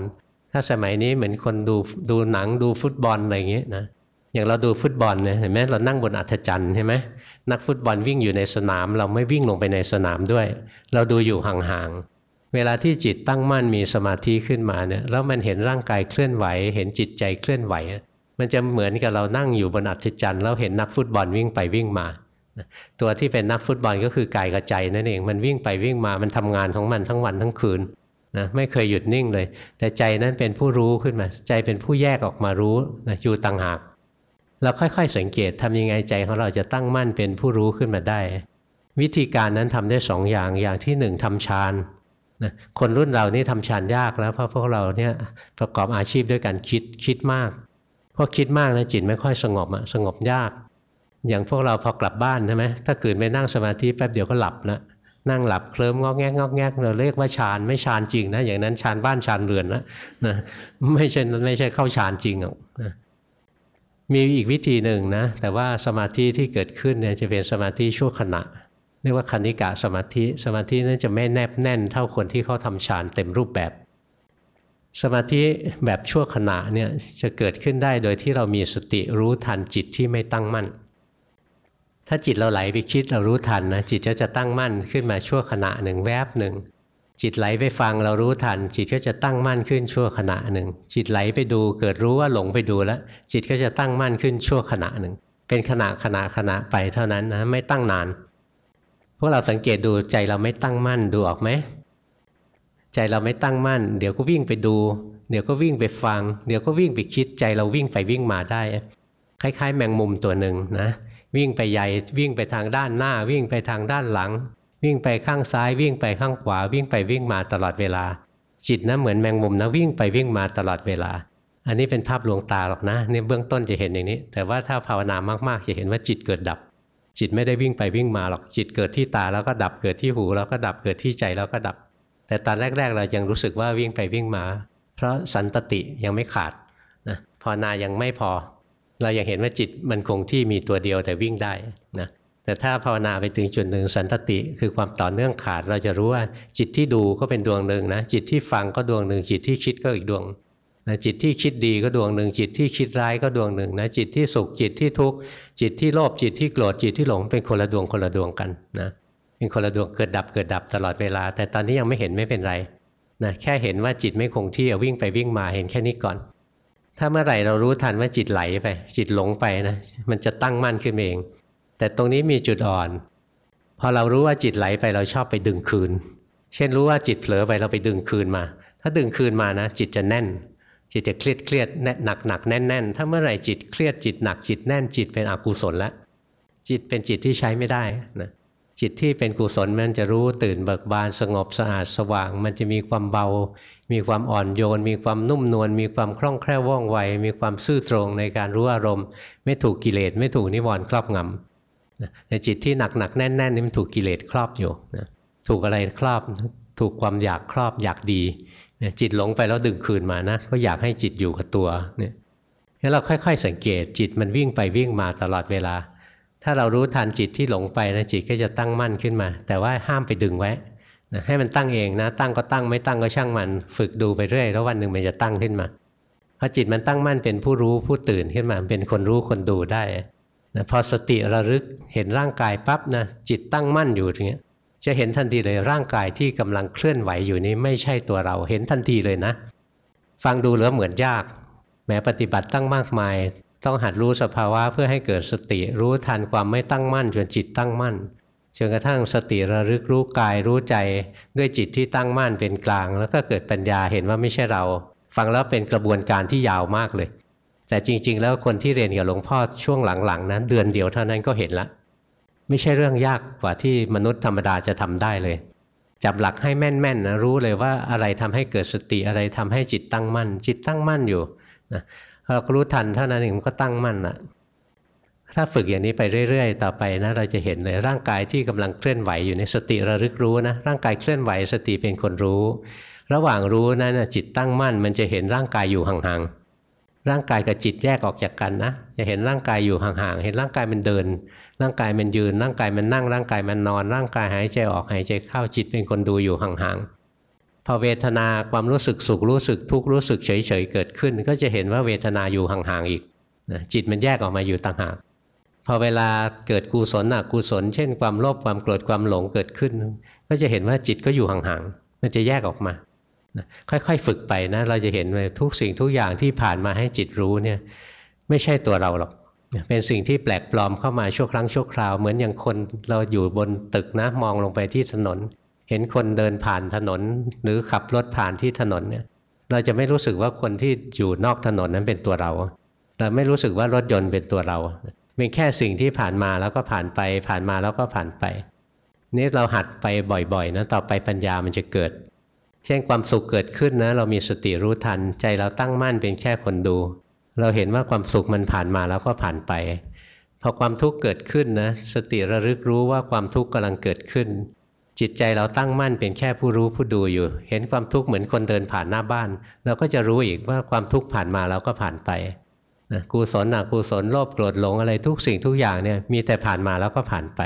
ถ้าสมัยนี้เหมือนคนดูดูหนังดูฟุตบอลอะไรอย่างเงี้ยนะอย่างเราดูฟุตบอลเนี่ยเห็นไหมเรานั่งบนอัฐจันทร์ใช่ไหมนักฟุตบอลวิ่งอยู่ในสนาม เราไม่วิ่งลงไปในสนามด้วย เราดูอยู่ห่างๆเวลาที่จิตตั้งมั่นมีสมาธิขึ้นมาเนี่ยแล้วมันเห็นร่างกายเคลื่อนไหว เห็นจิตใจเคลื่อนไหว มันจะเหมือนกับเรานั่งอยู่บนอัฐจันทร์แล้วเห็นนักฟุตบอลวิ่งไปวิ่งมา ตัวที่เป็นนักฟุตบอลก็คือกายกับใจนั่นเองมันวิ่งไปวิ่งมามันทำงานของมันทั้งวันทั้งคืนนะไม่เคยหยุดนิ่งเลย แต่ใจนั้นเป็นผู้รู้ขึ้นมา ใจเป็นผู้แยกออกมารู้นะอยู่ต่างหาก เราค่อยๆสังเกตทำยังไงใจของเราจะตั้งมั่นเป็นผู้รู้ขึ้นมาได้ วิธีการนั้นทำได้สองอย่างอย่างที่หนึ่งทำฌานนะคนรุ่นเรานี่ทำฌานยากแล้วเพราะพวกเราเนี่ยประกอบอาชีพด้วยการคิดคิดมาก พอคิดมากนะจิตไม่ค่อยสงบอะสงบยาก อย่างพวกเราพอกลับบ้านใช่ไหมถ้าขืนไปนั่งสมาธิแป๊บเดียวก็หลับนะนั่งหลับเคลิ้มงอกแงกงอกแงกเราเรียกว่าฌานไม่ฌานจริงนะอย่างนั้นฌานบ้านฌานเรือนนะนะไม่ใช่ไม่ใช่เข้าฌานจริงหรอกนะมีอีกวิธีหนึ่งนะแต่ว่าสมาธิที่เกิดขึ้นเนี่ยจะเป็นสมาธิชั่วขณะเรียกว่าคณิกะสมาธิ สมาธินั้นจะไม่แนบแน่นเท่าคนที่เขาทำฌานเต็มรูปแบบ สมาธิแบบชั่วขณะเนี่ยจะเกิดขึ้นได้โดยที่เรามีสติรู้ทันจิตที่ไม่ตั้งมั่น ถ้าจิตเราไหลไปคิดเรารู้ทันนะจิตก็จะตั้งมั่นขึ้นมาชั่วขณะหนึ่งแวบหนึ่งจิตไหลไปฟังเรารู้ทัน จิตก็จะตั้งมั่นขึ้นชั่วขณะหนึ่ง จิตไหลไปดูเกิดรู้ว่าหลงไปดูแล้ว จิตก็จะตั้งมั่นขึ้นชั่วขณะหนึ่ง เป็นขณะขณะขณะไปเท่านั้นนะไม่ตั้งนาน พวกเราสังเกตดูใจเราไม่ตั้งมั่นดูออกไหม ใจเราไม่ตั้งมั่น เดี๋ยวก็วิ่งไปดู เดี๋ยวก็วิ่งไปฟัง เดี๋ยวก็วิ่งไปคิดใจเราวิ่งไปวิ่งมาได้ คล้าย ๆ แมงมุมตัวหนึ่งนะวิ่งไปใหญ่วิ่งไปทางด้านหน้า วิ่งไปทางด้านหลัง วิ่งไปข้างซ้าย วิ่งไปข้างขวา วิ่งไปวิ่งมาตลอดเวลา จิตนะเหมือนแมงมุมนะวิ่งไปวิ่งมาตลอดเวลา อันนี้เป็นภาพลวงตาหรอกนะนี่เบื้องต้นจะเห็นอย่างนี้ แต่ว่าถ้าภาวนามากๆจะเห็นว่าจิตเกิดดับ จิตไม่ได้วิ่งไปวิ่งมาหรอกจิตเกิดที่ตาแล้วก็ดับเกิดที่หูแล้วก็ดับเกิดที่ใจแล้วก็ดับ แต่ตอนแรก ๆ เรายังรู้สึกว่าวิ่งไปวิ่งมา เพราะสันตติยังไม่ขาดนะภาวนายังไม่พอ เรายังเห็นว่าจิตมันคงที่มีตัวเดียวแต่วิ่งได้นะแต่ถ้าภาวนาไปถึงจุดหนึ่งสันตติคือความต่อเนื่องขาดเราจะรู้ว่าจิตที่ดูก็เป็นดวงหนึ่งนะจิตที่ฟังก็ดวงหนึ่งจิตที่คิดก็อีกดวงนะจิตที่คิดดีก็ดวงหนึ่งจิตที่คิดร้ายก็ดวงหนึ่งนะจิตที่สุขจิตที่ทุกข์จิตที่โลภจิตที่โกรธจิตที่หลงเป็นคนละดวงคนละดวงกันนะ เป็นคนละดวงเกิดดับเกิดดับตลอดเวลา แต่ตอนนี้ยังไม่เห็นไม่เป็นไรนะแค่เห็นว่าจิตไม่คงที่วิ่งไปวิ่งมาเห็นแค่นี้ก่อน ถ้าเมื่อไหร่เรารู้ทันว่าจิตไหลไป จิตหลงไปนะมันจะตั้งมั่นขึ้นเอง แต่ตรงนี้มีจุดอ่อน พอเรารู้ว่าจิตไหลไปเราชอบไปดึงคืน เช่นรู้ว่าจิตเผลอไปเราไปดึงคืนมา ถ้าดึงคืนมานะ จิตจะแน่น จิตจะเครียดเครียดหนักหนักแน่นแน่นถ้าเมื่อไหร่จิตเครียดจิตหนักจิตแน่นจิตเป็นอกุศลแล้วจิตเป็นจิตที่ใช้ไม่ได้นะ จิตที่เป็นกุศลมันจะรู้ตื่นเบิกบานสงบสะอาดสว่าง มันจะมีความเบา มีความอ่อนโยน มีความนุ่มนวลมีความคล่องแคล่วว่องไว มีความซื่อตรงในการรู้อารมณ์ ไม่ถูกกิเลสไม่ถูกนิวรณ์ครอบงำแต่จิตที่หนักหนักแน่นแน่นนี่มันถูกกิเลสครอบอยู่นะถูกอะไรครอบถูกความอยากครอบอยากดีจิตหลงไปแล้วดึงคืนมานะก็อยากให้จิตอยู่กับตัวเนี่ยงั้นเราค่อย ๆ สังเกตจิตมันวิ่งไปวิ่งมาตลอดเวลา ถ้าเรารู้ทันจิตที่หลงไปนะจิตก็จะตั้งมั่นขึ้นมา แต่ว่าห้ามไปดึงไว้นะให้มันตั้งเองนะ ตั้งก็ตั้งไม่ตั้งก็ช่างมัน ฝึกดูไปเรื่อยแล้ววันหนึ่งมันจะตั้งขึ้นมาพอจิตมันตั้งมั่นเป็นผู้รู้ผู้ตื่นขึ้นมาเป็นคนรู้คนดูได้นะพอสติระลึกเห็นร่างกายปั๊บนะจิตตั้งมั่นอยู่อย่างเงี้ยจะเห็นทันทีเลยร่างกายที่กำลังเคลื่อนไหวอยู่นี้ไม่ใช่ตัวเราเห็นทันทีเลยนะ ฟังดูแล้วเหมือนยากแม้ปฏิบัติตั้งมากมาย ต้องหัดรู้สภาวะเพื่อให้เกิดสติ รู้ทันความไม่ตั้งมั่นจนจิตตั้งมั่นจนกระทั่งสติระลึกรู้กายรู้ใจด้วยจิตที่ตั้งมั่นเป็นกลาง แล้วก็เกิดปัญญาเห็นว่าไม่ใช่เรา ฟังแล้วเป็นกระบวนการที่ยาวมากเลย แต่จริง ๆ แล้วคนที่เรียนกับหลวงพ่อช่วงหลังๆนั้นเดือนเดียวเท่านั้นก็เห็นละ ไม่ใช่เรื่องยากกว่าที่มนุษย์ธรรมดาจะทำได้เลย จับหลักให้แม่นๆนะรู้เลยว่าอะไรทำให้เกิดสติอะไรทำให้จิตตั้งมั่น จิตตั้งมั่นอยู่นะ เราก็รู้ทันเท่านั้นเองมันก็ตั้งมั่นละถ้าฝึกอย่างนี้ไปเรื่อยๆ ต่อไปนะเราจะเห็นเลยร่างกายที่กำลังเคลื่อนไหวอยู่ในสติระลึกรู้นะร่างกายเคลื่อนไหวสติเป็นคนรู้ ระหว่างรู้นั้นจิตตั้งมั่น มันจะเห็นร่างกายอยู่ห่างๆร่างกายกับจิตแยกออกจากกันนะจะเห็นร่างกายอยู่ห่างๆเห็นร่างกายมันเดิน ร่างกายมันยืน ร่างกายมันนั่งร่างกายมันนอน ร่างกายหายใจออกหายใจเข้าจิตเป็นคนดูอยู่ห่างๆ พอเวทนาความรู้สึกสุขรู้สึกทุกข์รู้สึกเฉยๆเกิดขึ้น ก็จะเห็นว่าเวทนาอยู่ห่างๆอีกนะจิตมันแยกออกมาอยู่ต่างหากพอเวลาเกิดกุศลอกุศล เช่น ความโลภความโกรธความหลงเกิดขึ้น ก็จะเห็นว่าจิตก็อยู่ห่างๆมันจะแยกออกมาค่อยๆฝึกไปนะเราจะเห็นว่าทุกสิ่งทุกอย่างที่ผ่านมาให้จิตรู้เนี่ยไม่ใช่ตัวเราหรอกเป็นสิ่งที่แปลกปลอมเข้ามาชั่วครั้งชั่วคราว เหมือนอย่างคนเราอยู่บนตึกนะมองลงไปที่ถนน เห็นคนเดินผ่านถนน หรือขับรถผ่านที่ถนนเนี่ย เราจะไม่รู้สึกว่าคนที่อยู่นอกถนนนั้นเป็นตัวเรา เราไม่รู้สึกว่ารถยนต์เป็นตัวเราเป็นแค่สิ่งที่ผ่านมาแล้วก็ผ่านไป ผ่านมาแล้วก็ผ่านไปนี่เราหัดไปบ่อยๆนะต่อไปปัญญามันจะเกิด เช่นความสุขเกิดขึ้นนะ เรามีสติรู้ทัน ใจเราตั้งมั่นเป็นแค่คนดู เราเห็นว่าความสุขมันผ่านมาแล้วก็ผ่านไปพอความทุกข์เกิดขึ้นนะสติระลึกรู้ว่าความทุกข์กำลังเกิดขึ้น จิตใจเราตั้งมั่นเป็นแค่ผู้รู้ผู้ดูอยู่ เห็นความทุกข์เหมือนคนเดินผ่านหน้าบ้าน เราก็จะรู้อีกว่าความทุกข์ผ่านมาแล้วก็ผ่านไปนะกุศลอกุศลโลภโกรธหลงอะไรทุกสิ่งทุกอย่างเนี่ยมีแต่ผ่านมาแล้วก็ผ่านไป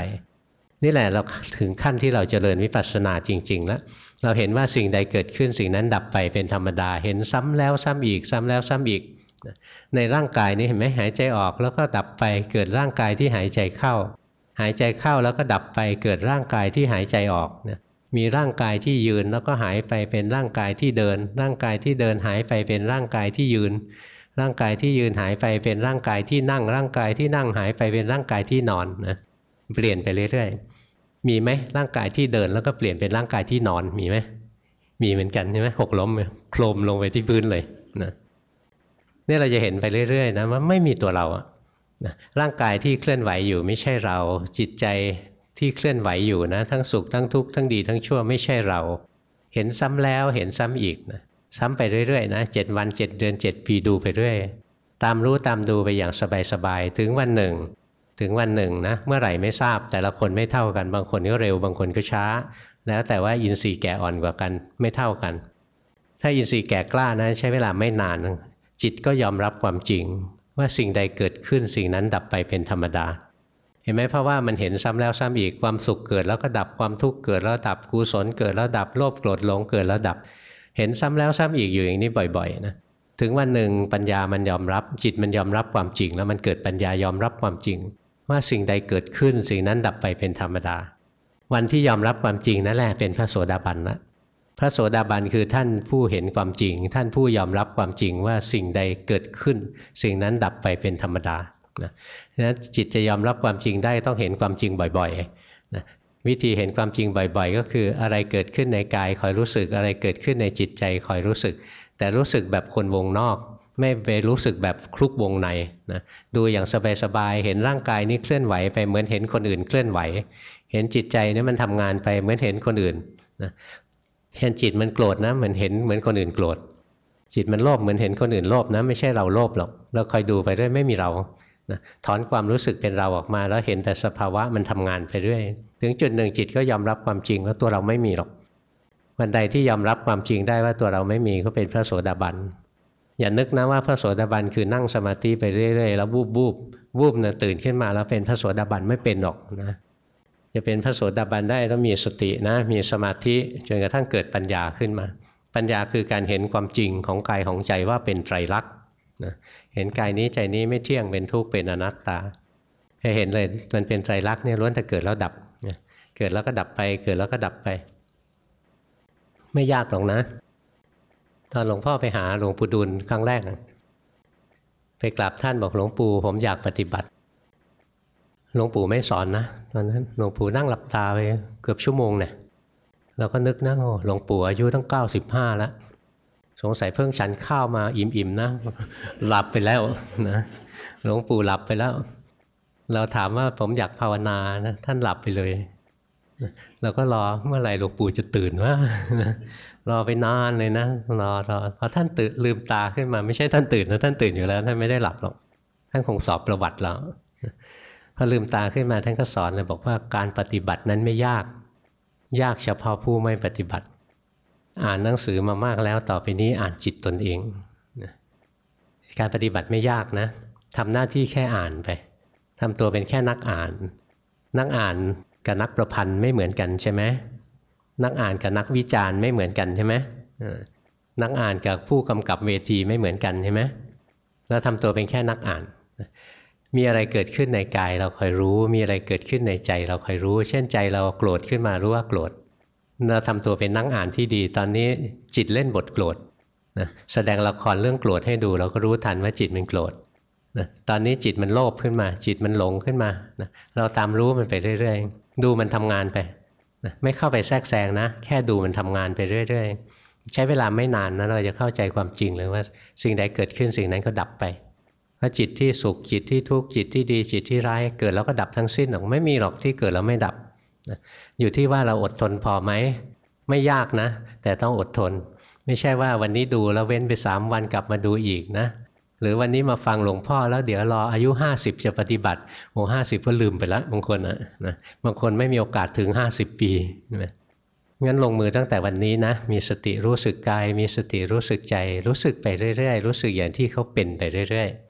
นี่แหละเราถึงขั้นที่เราจเจริญวิปัสสนาจริง ๆ แล้ว เราเห็นว่าสิ่งใดเกิดขึ้นสิ่งนั้นดับไปเป็นธรรมดา เห็นซ้ำแล้วซ้ำอีก ซ้ำแล้วซ้ำอีก ในร่างกายนี้เห็นไหมหายใจออกแล้วก็ดับไปเกิดร่างกายที่หายใจเข้า หายใจเข้าแล้วก็ดับไปเกิดร่างกายที่หายใจออกนมีร่างกายที่ยืนแล้วก็หายไปเป็นร่างกายที่เดิน ร่างกายที่เดินหายไปเป็นร่างกายที่ยืน ร่างกายที่ยืนหายไปเป็นร่างกายที่นั่ง ร่างกายที่นั่งหายไปเป็นร่างกายที่นอนนะเปลี่ยนไปเรื่อยๆ มีไหมร่างกายที่เดินแล้วก็เปลี่ยนเป็นร่างกายที่นอนมีไหมมีเหมือนกันใช่ไหมหกล้มโคลมลงไปที่พื้นเลยนะนี่เราจะเห็นไปเรื่อยๆนะว่าไม่มีตัวเราอะ ร่างกายที่เคลื่อนไหวอยู่ไม่ใช่เรา จิตใจที่เคลื่อนไหวอยู่นะ ทั้งสุขทั้งทุกข์ทั้งดีทั้งชั่วไม่ใช่เรา เห็นซ้ำแล้วเห็นซ้ำอีกนะซ้ำไปเรื่อยๆนะเจ็ดวันเจ็ดเดือนเจ็ดปีดูไปเรื่อยตามรู้ตามดูไปอย่างสบายๆถึงวันหนึ่ง ถึงวันหนึ่งนะ เมื่อไหร่ไม่ทราบแต่ละคนไม่เท่ากัน บางคนก็เร็วบางคนก็ช้า แล้วแต่ว่าอินทรีย์แก่อ่อนกว่ากันไม่เท่ากัน ถ้าอินทรีย์แก่กล้านะใช้เวลาไม่นาน จิตก็ยอมรับความจริง ว่าสิ่งใดเกิดขึ้นสิ่งนั้นดับไปเป็นธรรมดา เห็นไหมเพราะว่ามันเห็นซ้ำแล้วซ้ำอีกความสุขเกิดแล้วก็ดับความทุกข์เกิดแล้วดับกุศลเกิดแล้วดับโลภโกรธหลงเกิดแล้วดับ เห็นซ้ำแล้วซ้ำอีกอยู่อย่างนี้บ่อยๆนะถึงวันหนึ่งปัญญามันยอมรับ จิตมันยอมรับความจริง แล้วมันเกิดปัญญายอมรับความจริง ว่าสิ่งใดเกิดขึ้น สิ่งนั้นดับไปเป็นธรรมดา วันที่ยอมรับความจริงนั่นแหละเป็นพระโสดาบันละ พระโสดาบันคือท่านผู้เห็นความจริง ท่านผู้ยอมรับความจริงว่าสิ่งใดเกิดขึ้น สิ่งนั้นดับไปเป็นธรรมดานะนั้นจิตจะยอมรับความจริงได้ต้องเห็นความจริงบ่อยๆนะวิธีเห็นความจริงบ่อย ๆ ก็คืออะไรเกิดขึ้นในกายคอยรู้สึก อะไรเกิดขึ้นในจิตใจคอยรู้สึก แต่รู้สึกแบบคนวงนอก ไม่ไปรู้สึกแบบคลุกวงในนะดูอย่างสบายๆเห็นร่างกายนี้เคลื่อนไหวไปเหมือนเห็นคนอื่นเคลื่อนไหว เห็นจิตใจนี่มันทำงานไปเหมือนเห็นคนอื่นนะ เช่นจิตมันโกรธนะมือนเห็นเหมือนคนอื่นโกรธจิตมันโลภเหมือนเห็นคนอื่นโลภนะไม่ใช่เราโลภหรอกเราคอยดูไปเรื่อยไม่มีเรานะถอนความรู้สึกเป็นเราออกมา แล้วเห็นแต่สภาวะมันทำงานไปเรื่อย ถึงจุดหนึ่งจิตก็ยอมรับความจริงว่าตัวเราไม่มีหรอกวันใดที่ยอมรับความจริงได้ว่าตัวเราไม่มีก็เป็นพระโสดาบันอย่านึกนะว่าพระโสดาบันคือนั่งสมาธิไปเรื่อยๆแล้ววูบวูบวูบนะตื่นขึ้นมาแล้วเป็นพระโสดาบันไม่เป็นหรอกนะ จะเป็นพระโสดาบันได้ต้องมีสตินะ มีสมาธิจนกระทั่งเกิดปัญญาขึ้นมา ปัญญาคือการเห็นความจริงของกายของใจว่าเป็นไตรลักษณ์นะเห็นกายนี้ใจนี้ไม่เที่ยงเป็นทุกข์เป็นอนัตตาให้เห็นเลยมันเป็นไตรลักษณ์เนี่ยล้วนแต่เกิดแล้วดับเกิดแล้วก็ดับไป เกิดแล้วก็ดับไป ไม่ยากหรอกนะ ตอนหลวงพ่อไปหาหลวงปู่ดุลครั้งแรก ไปกราบท่านบอกหลวงปู่ผมอยากปฏิบัติ หลวงปู่ไม่สอนนะตอนนั้นหลวงปู่นั่งหลับตาไปเกือบชั่วโมงเนี่ยเราก็นึกนะโอ้หลวงปู่อายุตั้งเก้าสิบห้าแล้วสงสัยเพิ่งฉันข้าวมาอิ่มๆนะ หลับไปแล้วนะหลวงปู่หลับไปแล้ว เราถามว่าผมอยากภาวนานะท่านหลับไปเลยเราก็รอเมื่อไหร่หลวงปู่จะตื่นว่ารอไปนานเลยนะรอรอพอท่านตื่นลืมตาขึ้นมาไม่ใช่ท่านตื่นนะท่านตื่นอยู่แล้ว ท่านไม่ได้หลับหรอกท่านคงสอบประวัติแล้ว พอลืมตาขึ้นมาท่านก็สอนเลยบอกว่าการปฏิบัตินั้นไม่ยาก ยากเฉพาะผู้ไม่ปฏิบัติ อ่านหนังสือมามากแล้วต่อไปนี้อ่านจิตตนเองการปฏิบัติไม่ยากนะทำหน้าที่แค่อ่านไปทำตัวเป็นแค่นักอ่าน นักอ่านกับนักประพันธ์ไม่เหมือนกันใช่ไหมนักอ่านกับนักวิจารณ์ไม่เหมือนกันใช่ไหมนักอ่านกับผู้กำกับเวทีไม่เหมือนกันใช่ไหมเราทำตัวเป็นแค่นักอ่าน มีอะไรเกิดขึ้นในกายเราคอยรู้ มีอะไรเกิดขึ้นในใจเราคอยรู้ เช่นใจเราโกรธขึ้นมารู้ว่าโกรธเราทำตัวเป็นนักอ่านที่ดี ตอนนี้จิตเล่นบทโกรธนะแสดงละครเรื่องโกรธให้ดู เราก็รู้ทันว่าจิตมันโกรธนะตอนนี้จิตมันโลภขึ้นมา จิตมันหลงขึ้นมานะเราตามรู้มันไปเรื่อยๆ ดูมันทำงานไปนะไม่เข้าไปแทรกแซงนะ แค่ดูมันทำงานไปเรื่อยๆ ใช้เวลาไม่นานนะเราจะเข้าใจความจริงเลยว่า สิ่งใดเกิดขึ้นสิ่งนั้นก็ดับไป พราะจิตที่สุขจิตที่ทุกข์จิตที่ดีจิตที่ร้ายเกิดแล้วก็ดับทั้งสิ้นหรอกไม่มีหรอกที่เกิดแล้วไม่ดับ อยู่ที่ว่าเราอดทนพอไหมไม่ยากนะ แต่ต้องอดทน ไม่ใช่ว่าวันนี้ดูแล้วเว้นไปสามวันกลับมาดูอีกนะ หรือวันนี้มาฟังหลวงพ่อแล้วเดี๋ยวรออายุ 50 จะปฏิบัติโอ้ห้าสิบก็ลืมไปล้วบางคนนะนะบางคนไม่มีโอกาสถึง 50 ปีนะงั้นลงมือตั้งแต่วันนี้นะ มีสติรู้สึกกาย มีสติรู้สึกใจ รู้สึกไปเรื่อยๆ รู้สึกอย่างที่เขาเป็นไปเรื่อยๆ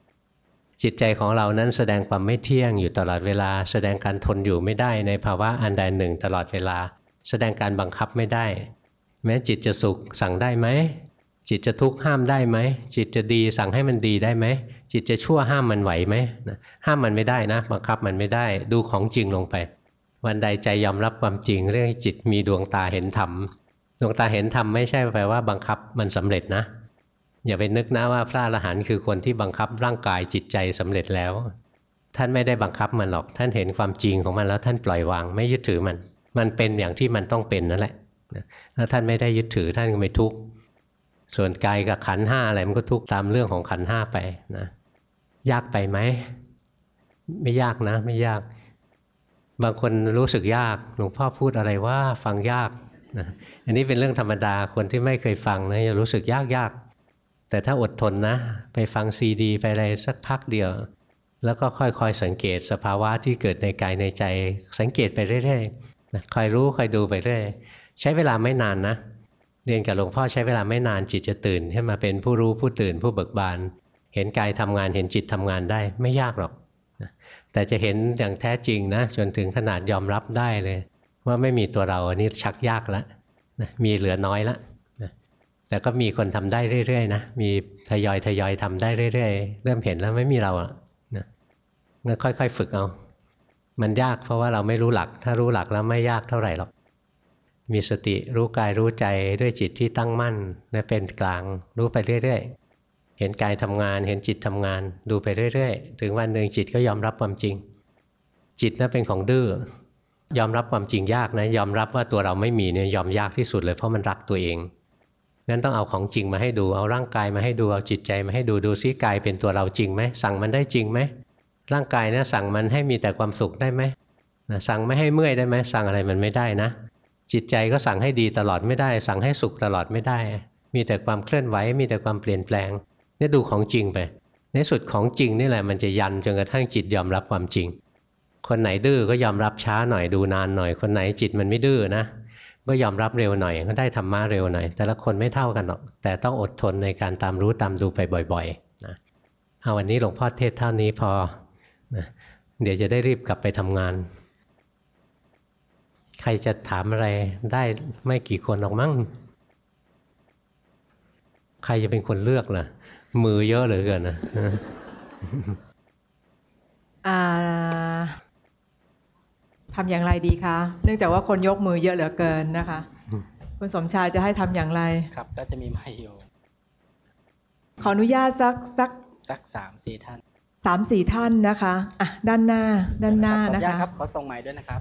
จิตใจของเรานั้นแสดงความไม่เที่ยงอยู่ตลอดเวลา แสดงการทนอยู่ไม่ได้ในภาวะอันใดหนึ่งตลอดเวลา แสดงการบังคับไม่ได้ แม้จิตจะสุขสั่งได้ไหมจิตจะทุกข์ห้ามได้ไหมจิตจะดีสั่งให้มันดีได้ไหมจิตจะชั่วห้ามมันไหวไหมห้ามมันไม่ได้นะบังคับมันไม่ได้ ดูของจริงลงไป วันใดใจยอมรับความจริง เรื่องจิตมีดวงตาเห็นธรรมดวงตาเห็นธรรมไม่ใช่แปลว่าบังคับมันสำเร็จนะ อย่าไปนึกนะว่าพระอรหันต์คือคนที่บังคับร่างกายจิตใจสำเร็จแล้ว ท่านไม่ได้บังคับมันหรอก ท่านเห็นความจริงของมันแล้วท่านปล่อยวางไม่ยึดถือมัน มันเป็นอย่างที่มันต้องเป็นนั่นแหละแล้วท่านไม่ได้ยึดถือท่านก็ไม่ทุกข์ส่วนกายกับขันห้าอะไรมันก็ทุกข์ตามเรื่องของขันห้าไปนะยากไปไหมไม่ยากนะ ไม่ยาก บางคนรู้สึกยากหลวงพ่อพูดอะไรว่าฟังยากนะอันนี้เป็นเรื่องธรรมดาคนที่ไม่เคยฟังนะจะรู้สึกยากยาก แต่ถ้าอดทนนะ ไปฟังซีดี ไปอะไรสักพักเดียว แล้วก็ค่อยๆสังเกตสภาวะที่เกิดในกายในใจ สังเกตไปเรื่อยๆนะคอยรู้คอยดูไปเรื่อยใช้เวลาไม่นานนะ เรียนกับหลวงพ่อใช้เวลาไม่นานจิตจะตื่นขึ้นมาเป็นผู้รู้ผู้ตื่นผู้เบิกบาน เห็นกายทำงานเห็นจิตทำงานได้ไม่ยากหรอกแต่จะเห็นอย่างแท้จริงนะจนถึงขนาดยอมรับได้เลย ว่าไม่มีตัวเราอันนี้ชักยากแล้วมีเหลือน้อยแล้ว แต่ก็มีคนทำได้เรื่อยๆนะมีทยอยทยอยทำได้เรื่อยๆ เริ่มเห็นแล้วไม่มีเราอะนะค่อยๆฝึกเอา มันยากเพราะว่าเราไม่รู้หลัก ถ้ารู้หลักแล้วไม่ยากเท่าไหร่หรอกมีสติรู้กายรู้ใจด้วยจิตที่ตั้งมั่นและเป็นกลางรู้ไปเรื่อยๆ เห็นกายทำงาน เห็นจิตทำงาน ดูไปเรื่อยๆ ถึงวันหนึ่งจิตก็ยอมรับความจริง จิตนั้นเป็นของดื้อยอมรับความจริงยากนะยอมรับว่าตัวเราไม่มีเนี่ยยอมยากที่สุดเลยเพราะมันรักตัวเอง งั้นต้องเอาของจริงมาให้ดู เอาร่างกายมาให้ดู เอาจิตใจมาให้ดู ดูซิกายเป็นตัวเราจริงไหม สั่งมันได้จริงไหม ร่างกายนะสั่งมันให้มีแต่ความสุขได้ไหมนะสั่งไม่ให้เมื่อยได้ไหม สั่งอะไรมันไม่ได้นะ จิตใจก็สั่งให้ดีตลอดไม่ได้ สั่งให้สุขตลอดไม่ได้ มีแต่ความเคลื่อนไหว มีแต่ความเปลี่ยนแปลงนี่ดูของจริงไป ในสุดของจริงนี่แหละมันจะยันจนกระทั่งจิตยอมรับความจริง คนไหนดื้อก็ยอมรับช้าหน่อยดูนานหน่อย คนไหนจิตมันไม่ดื้อนะ ก็ยอมรับเร็วหน่อย ก็ได้ธรรมะเร็วหน่อย แต่ละคนไม่เท่ากันหรอกแต่ต้องอดทนในการตามรู้ตามดูไปบ่อยๆนะเอาวันนี้หลวงพ่อเทศเท่านี้พอนะเดี๋ยวจะได้รีบกลับไปทำงาน ใครจะถามอะไรได้ไม่กี่คนหรอกมั้งใครจะเป็นคนเลือกล่ะ มือเยอะเหลือเกินนะอ่า ทำอย่างไรดีคะเนื่องจากว่าคนยกมือเยอะเหลือเกินนะคะอืมคุณสมชายจะให้ทำอย่างไรครับ ก็จะมีไมค์อยู่ขออนุญาตสักสักสักสามสี่ท่านสามสี่ท่านนะคะอะด้านหน้า ด้านหน้าขออนะญาตคะครับขอส่งไมค์ด้วยนะครับ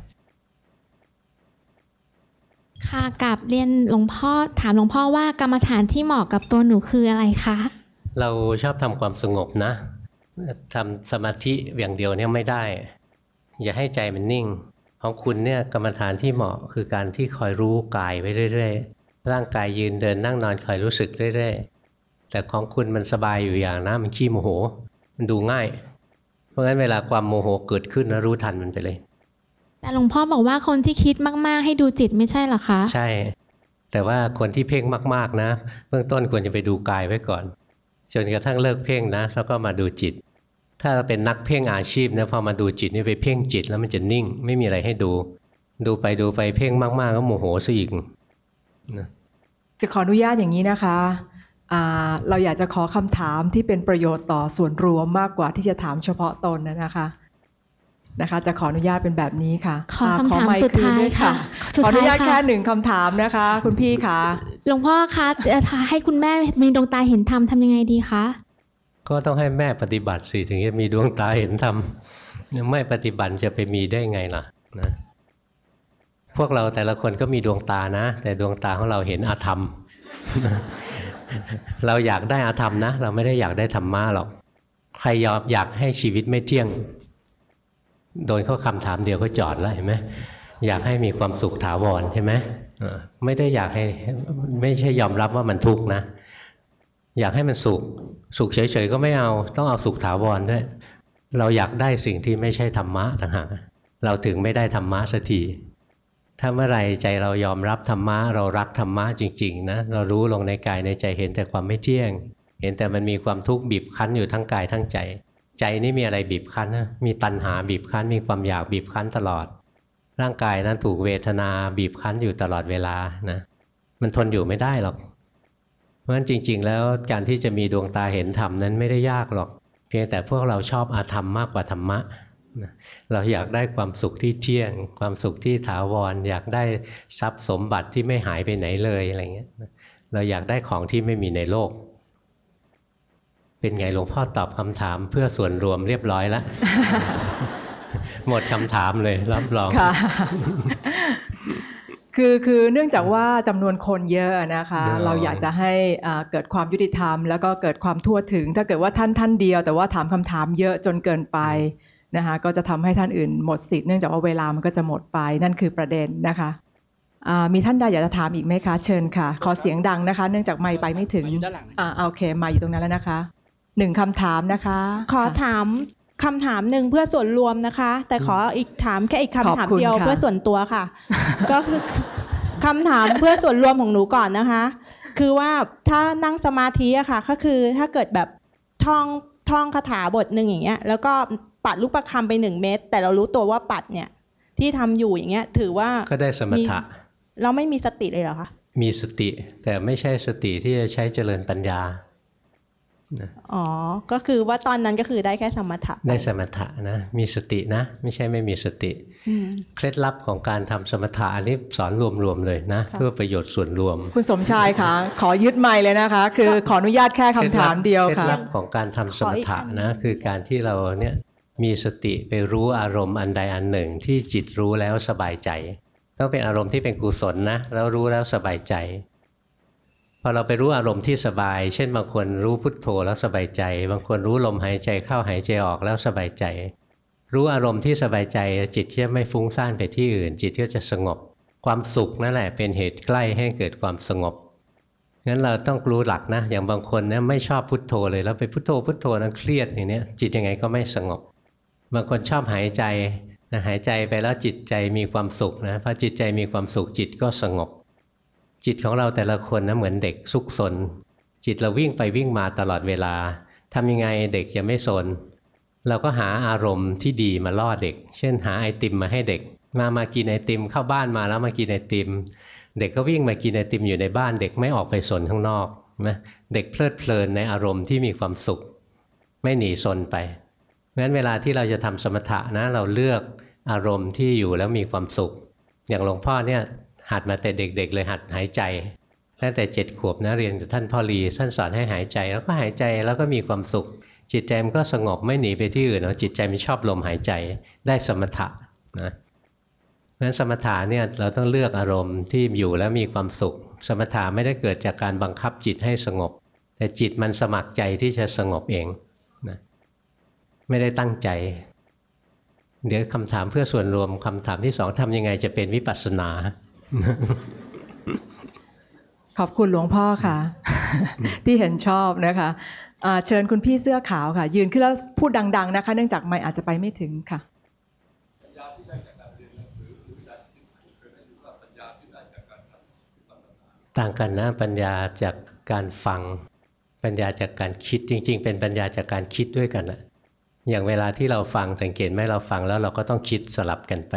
ค่ะกับเรียนหลวงพ่อถามหลวงพ่อว่ากรรมฐานที่เหมาะกับตัวหนูคืออะไรคะเราชอบทำความสงบนะทำสมาธิอย่างเดียวเนี่ยไม่ได้ อย่าให้ใจมันนิ่ง ของคุณเนี่ยกรรมฐานที่เหมาะคือการที่คอยรู้กายไว้เรื่อยๆ ร่างกายยืนเดินนั่งนอนคอยรู้สึกเรื่อยๆ แต่ของคุณมันสบายอยู่อย่างนะมันขี้โมโห มันดูง่าย เพราะงั้นเวลาความโมโหเกิดขึ้นนะรู้ทันมันไปเลย แต่หลวงพ่อบอกว่าคนที่คิดมากๆ ให้ดูจิตไม่ใช่เหรอคะ ใช่ แต่ว่าคนที่เพ่งมากๆนะ เบื้องต้นควรจะไปดูกายไว้ก่อนจนกระทั่งเลิกเพ่งนะ แล้วก็มาดูจิต ถ้าเราเป็นนักเพ่งอาชีพนะพอมาดูจิตนี่ไปเพ่งจิตแล้วมันจะนิ่ง ไม่มีอะไรให้ดู ดูไปดูไปเพ่งมากๆก็โมโหซะอีกนะจะขออนุญาตอย่างนี้นะคะอ่าเราอยากจะขอคำถามที่เป็นประโยชน์ต่อส่วนรวมมากกว่าที่จะถามเฉพาะตนนะคะนะคะ จะขออนุญาตเป็นแบบนี้ค่ะ ขอคำถามไค์สุดท้ายคืนวค่ะสุดขออนุท้ายญาตค่ะแค่หนึ่งคำถามนะคะ คุณพี่คะหลวงพ่อคะจะให้คุณแม่มีดวงตาเห็นธรรมทำยังไงดีคะ ก็ต้องให้แม่ปฏิบัติสิถึงจะมีดวงตาเห็นธรรมไม่ปฏิบัติจะไปมีได้ไงล่ะนะพวกเราแต่ละคนก็มีดวงตานะ แต่ดวงตาของเราเห็นอาธรรม เราอยากได้อาธรรมนะ เราไม่ได้อยากได้ธรรมะหรอก ใครยอมอยากให้ชีวิตไม่เที่ยง โดนเขาคำถามเดียวก็จอดแล้วเห็นไหมอยากให้มีความสุขถาวรใช่ไหมไม่ได้อยากให้ไม่ใช่ยอมรับว่ามันทุกข์นะ อยากให้มันสุข สุขเฉยๆก็ไม่เอา ต้องเอาสุขถาวรด้วย เราอยากได้สิ่งที่ไม่ใช่ธรรมะต่างหากเราถึงไม่ได้ธรรมะสักทีถ้าเมื่อไรใจเรายอมรับธรรมะเรารักธรรมะจริงๆนะเรารู้ลงในกายในใจเห็นแต่ความไม่เที่ยง เห็นแต่มันมีความทุกข์บีบคั้นอยู่ทั้งกายทั้งใจ ใจนี่มีอะไรบีบคั้นนะมีตัณหาบีบคั้น มีความอยากบีบคั้นตลอด ร่างกายนั้นถูกเวทนาบีบคั้นอยู่ตลอดเวลานะมันทนอยู่ไม่ได้หรอก ราะฉะนั้นจริง ๆ แล้วการที่จะมีดวงตาเห็นธรรมนั้นไม่ได้ยากหรอก เพียงแต่พวกเราชอบอาธรรมมากกว่าธรรมะเราอยากได้ความสุขที่เที่ยง ความสุขที่ถาวร อยากได้ทรัพย์สมบัติที่ไม่หายไปไหนเลยอะไรเงี้ยเราอยากได้ของที่ไม่มีในโลก เป็นไงหลวงพ่อตอบคำถามเพื่อส่วนรวมเรียบร้อยแล้วหมดคำถามเลยรับรอง ค่ะคือคือเนื่องจากว่าจำนวนคนเยอะนะคะเยอะเราอยากจะให้อ่าเกิดความยุติธรรม แล้วก็เกิดความทั่วถึง ถ้าเกิดว่าท่านท่านเดียว แต่ว่าถามคำถามเยอะจนเกินไปนะคะก็จะทำให้ท่านอื่นหมดสิทธิ์เนื่องจากว่าเวลามันก็จะหมดไปนั่นคือประเด็นนะคะอ่ามีท่านใดอยากจะถามอีกไหมคะเชิญค่ะ ขอเสียงดังนะคะ เนื่องจากไม่ไปไม่ถึงมาอยู่ด้านหลังนะอ่าโอเคมาอยู่ตรงนั้นแล้วนะคะหนึ่งคำถามนะคะ ขอถาม คำถามหนึ่งเพื่อส่วนรวมนะคะ แต่ขออีกถามแค่อีกคำถามขอบคุณเดียวค่ะเพื่อส่วนตัวค่ะ ก็คือคำถามเพื่อส่วนรวมของหนูก่อนนะคะ คือว่าถ้านั่งสมาธิอะค่ะ ก็คือถ้าเกิดแบบท่องท่องคาถาบทหนึ่งอย่างเงี้ย แล้วก็ปัดลูกประคำไปหนึ่งเม็ดแต่เรารู้ตัวว่าปัดเนี่ย ที่ทำอยู่อย่างเงี้ย ถือว่าก็ได้สมถะ เราไม่มีสติเลยเหรอคะมีสติแต่ไม่ใช่สติที่จะใช้เจริญปัญญา อ๋อ ก็คือว่าตอนนั้นก็คือได้แค่สมถะปได้สมถะนะ มีสตินะ ไม่ใช่ไม่มีสติอืมเคล็ดลับของการทำสมถะอันนี้สอนรวมๆเลยนะค่ะเพื่อประโยชน์ส่วนรวม คุณสมชายคะขอยึดไมค์เลยนะคะ คือขออนุญาตแค่คำถามเดียวเคล็ดค่ะลับของการทำสมถะนะ คือการที่เราเนี่ยมีสติไปรู้อารมณ์อันใดอันหนึ่งที่จิตรู้แล้วสบายใจ ต้องเป็นอารมณ์ที่เป็นกุศลนะแล้วรู้แล้วสบายใจ พอเราไปรู้อารมณ์ที่สบาย เช่นบางคนรู้พุทโธแล้วสบายใจ บางคนรู้ลมหายใจเข้าหายใจออกแล้วสบายใจ รู้อารมณ์ที่สบายใจจิตจะไม่ฟุ้งซ่านไปที่อื่น จิตก็จะสงบ ความสุขนั่นแหละเป็นเหตุใกล้ให้เกิดความสงบงั้นเราต้องรู้หลักนะ อย่างบางคนเนี่ยไม่ชอบพุทโธเลยแล้วไปพุทโธพุทโธนั้นเครียดอย่างเนี้ยจิตยังไงก็ไม่สงบ บางคนชอบหายใจนะหายใจไปแล้วจิตใจมีความสุขนะพอจิตใจมีความสุขจิตก็สงบ จิตของเราแต่ละคนนะเหมือนเด็กซุกซนจิตเราวิ่งไปวิ่งมาตลอดเวลาทำยังไงเด็กจะไม่สนเราก็หาอารมณ์ที่ดีมาล่อเด็ก เช่นหาไอติมมาให้เด็ก มามากินไอติมเข้าบ้านมาแล้วมากินไอติม เด็กก็วิ่งมากินไอติมอยู่ในบ้าน เด็กไม่ออกไปสนข้างนอกนะเด็กเพลิดเพลินในอารมณ์ที่มีความสุข ไม่หนีสนไปงั้นเวลาที่เราจะทำสมถะนะเราเลือกอารมณ์ที่อยู่แล้วมีความสุข อย่างหลวงพ่อเนี่ย หัดมาแต่เด็ก ๆ เลยหัดหายใจตั้งแต่เจ็ดขวบนะเรียนกับท่านพ่อรีท่านสอนให้หายใจ แล้วก็หายใจแล้วก็มีความสุข จิตใจมันก็สงบไม่หนีไปที่อื่นเนาะจิตใจมันชอบลมหายใจได้สมถะนะเพราะฉะนั้นสมถะเนี่ยเราต้องเลือกอารมณ์ที่อยู่แล้วมีความสุข สมถะไม่ได้เกิดจากการบังคับจิตให้สงบ แต่จิตมันสมัครใจที่จะสงบเองนะไม่ได้ตั้งใจ เดี๋ยวคำถามเพื่อส่วนรวมคำถามที่สองทำยังไงจะเป็นวิปัสสนา ขอบคุณหลวงพ่อค่ะ ที่เห็นชอบนะคะอ่าเชิญคุณพี่เสื้อขาวค่ะ ยืนขึ้นแล้วพูดดัง ๆ นะคะ เนื่องจากไม่อาจจะไปไม่ถึงค่ะต่างกันนะปัญญาจากการฟัง ปัญญาจากการคิดจริง ๆ เป็นปัญญาจากการคิดด้วยกันนะอย่างเวลาที่เราฟังสังเกตไหมเราฟังแล้วเราก็ต้องคิดสลับกันไป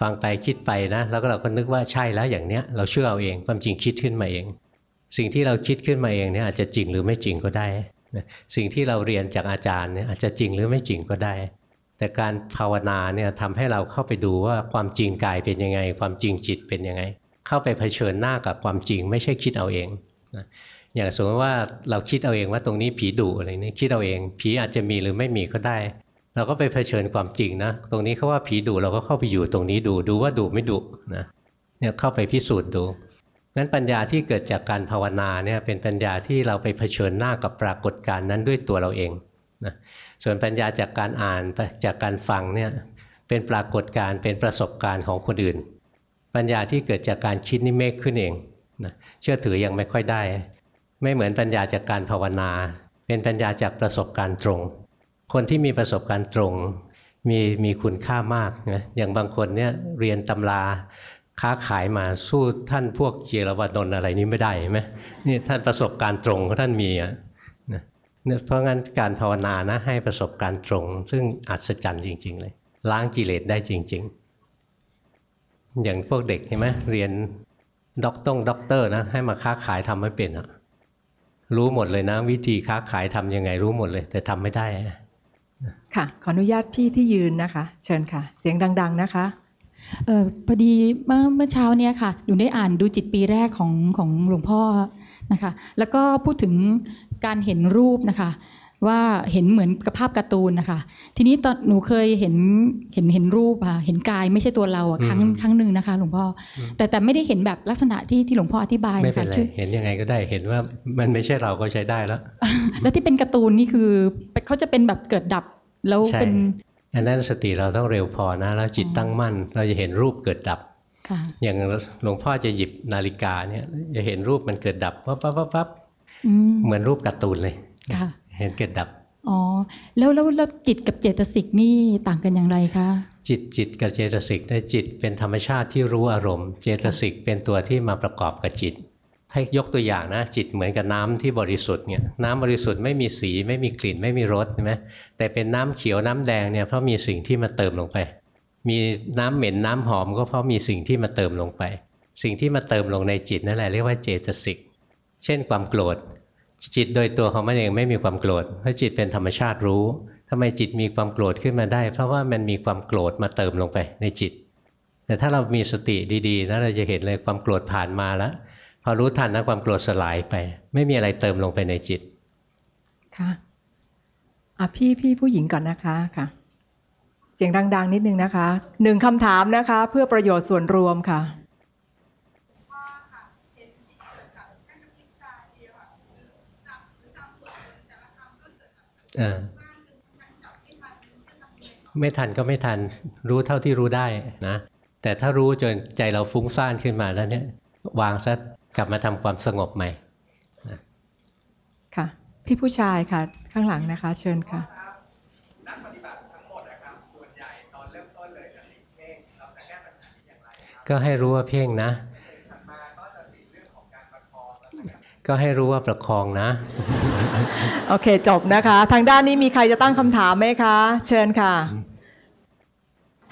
ฟังไปคิดไปนะแล้วก็เราก็นึกว่าใช่แล้วอย่างเนี้ยเราเชื่อเอาเองความจริงคิดขึ้นมาเอง สิ่งที่เราคิดขึ้นมาเองเนี่ยอาจจะจริงหรือไม่จริงก็ได้สิ่งที่เราเรียนจากอาจารย์เนี่ยอาจจะจริงหรือไม่จริงก็ได้ แต่การภาวนาเนี่ยทำให้เราเข้าไปดูว่าความจริงกายเป็นยังไง ความจริงจิตเป็นยังไง เข้าไปเผชิญหน้ากับความจริง ไม่ใช่คิดเอาเองนะอย่างสมมติว่าเราคิดเอาเองว่าตรงนี้ผีดุอะไรนี่คิดเอาเอง ผีอาจจะมีหรือไม่มีก็ได้ เราก็ไปเผชิญความจริงนะ ตรงนี้เขาว่าผีดุเราก็เข้าไปอยู่ตรงนี้ดูดูว่าดุไม่ดุนะเนี่ยเข้าไปพิสูจน์ดูงั้นปัญญาที่เกิดจากการภาวนาเนี่ยเป็นปัญญาที่เราไปเผชิญหน้ากับปรากฏการณ์นั้นด้วยตัวเราเองนะส่วนปัญญาจากการอ่านจากการฟังเนี่ยเป็นปรากฏการณ์เป็นประสบการณ์ของคนอื่น ปัญญาที่เกิดจากการคิดนี่เมฆขึ้นเองนะเชื่อถือยังไม่ค่อยได้ ไม่เหมือนปัญญาจากการภาวนา เป็นปัญญาจากประสบการณ์ตรง คนที่มีประสบการณ์ตรง มีมีคุณค่ามากนะอย่างบางคนเนี่ยเรียนตำราค้าขายมาสู้ท่านพวกเจรวานนอะไรนี้ไม่ได้ไหมนี่ท่านประสบการณ์ตรงของท่านมีอะนะเนี่ยเพราะงั้นการภาวนานะให้ประสบการณ์ตรง ซึ่งอัศจรรย์จริง ๆ เลย ล้างกิเลสได้จริง ๆ อย่างพวกเด็กเห็นไหมเรียนด็อกต้องด็อกเตอร์นะให้มาค้าขายทำไม่เป็นอะรู้หมดเลยนะ วิธีค้าขายทำยังไงรู้หมดเลย แต่ทำไม่ได้ ค่ะ ขออนุญาตพี่ที่ยืนนะคะ เชิญค่ะ เสียงดัง ๆ นะคะเออพอดีเมื่อเมื่อเช้าเนี้ยค่ะหนูได้อ่านดูจิตปีแรกของของหลวงพ่อนะคะ แล้วก็พูดถึงการเห็นรูปนะคะ ว่าเห็นเหมือนกับภาพการ์ตูนนะคะ ทีนี้ตอนหนูเคยเห็นเห็นเห็นรูปอะเห็นกายไม่ใช่ตัวเราอะครั้งอืมครั้งหนึ่งนะคะ หลวงพ่ออมแต่แต่ไม่ได้เห็นแบบลักษณะที่ที่หลวงพ่ออธิบายไม่เป็นค่ะไรชื่อเห็นยังไงก็ได้เห็นว่ามันไม่ใช่เราก็ใช้ได้แล้ว แล้วที่เป็นการ์ตูนนี่คือเขาจะเป็นแบบเกิดดับแล้วใช่เป็นอันนั้นสติเราต้องเร็วพอนะแล้วจิตอ๋อตั้งมั่น เราจะเห็นรูปเกิดดับค่ะอย่างหลวงพ่อจะหยิบนาฬิกาเนี่ยจะเห็นรูปมันเกิดดับปั๊บปั๊บปั๊บปั๊บอืมเหมือนรูปการ์ตูนเลยค่ะ เห็นเกิดดับอ๋อแล้วแล้วแล้วจิตกับเจตสิกนี่ต่างกันอย่างไรคะจิตจิตกับเจตสิกได้จิตเป็นธรรมชาติที่รู้อารมณ์ เจตสิกเป็นตัวที่มาประกอบกับจิต ให้ยกตัวอย่างนะจิตเหมือนกับน้ำที่บริสุทธิ์เนี่ยน้ำบริสุทธิ์ไม่มีสีไม่มีกลิ่นไม่มีรสใช่ไหมแต่เป็นน้ำเขียวน้ำแดงเนี่ยเพราะมีสิ่งที่มาเติมลงไป มีน้ำเหม็นน้ำหอมก็เพราะมีสิ่งที่มาเติมลงไป สิ่งที่มาเติมลงในจิตนั่นแหละเรียกว่าเจตสิกเช่นความโกรธ จิตโดยตัวของมันเองไม่มีความโกรธเพราะจิตเป็นธรรมชาติรู้ทำไมจิตมีความโกรธขึ้นมาได้ เพราะว่ามันมีความโกรธมาเติมลงไปในจิต แต่ถ้าเรามีสติดีๆนะเราจะเห็นเลยความโกรธผ่านมาแล้วพอรู้ทันนะความโกรธสลายไป ไม่มีอะไรเติมลงไปในจิตค่ะอะพี่พี่ผู้หญิงก่อนนะคะค่ะ เสียงดัง ๆ นิดนึงนะคะหนึ่งคำถามนะคะ เพื่อประโยชน์ส่วนรวมค่ะ เออ ไม่ทันก็ไม่ทัน รู้เท่าที่รู้ได้นะ แต่ถ้ารู้จนใจเราฟุ้งซ่านขึ้นมาแล้วเนี่ยวางซะกลับมาทำความสงบใหม่ค่ะ พี่ผู้ชายค่ะ ข้างหลังนะคะ เชิญค่ะนักปฏิบัติทั้งหมดนะครับส่วนใหญ่ตอนเริ่มต้นเลยจะติดเพ่งเราจะแก้ปัญหานี้อย่างไรครับก็ให้รู้ว่าเพ่งนะถัดมาก็จะติดเรื่องของการประคองแล้วก็ก็ให้รู้ว่าประคองนะ โอเค จบนะคะ ทางด้านนี้มีใครจะตั้งคำถามไหมคะ เชิญค่ะ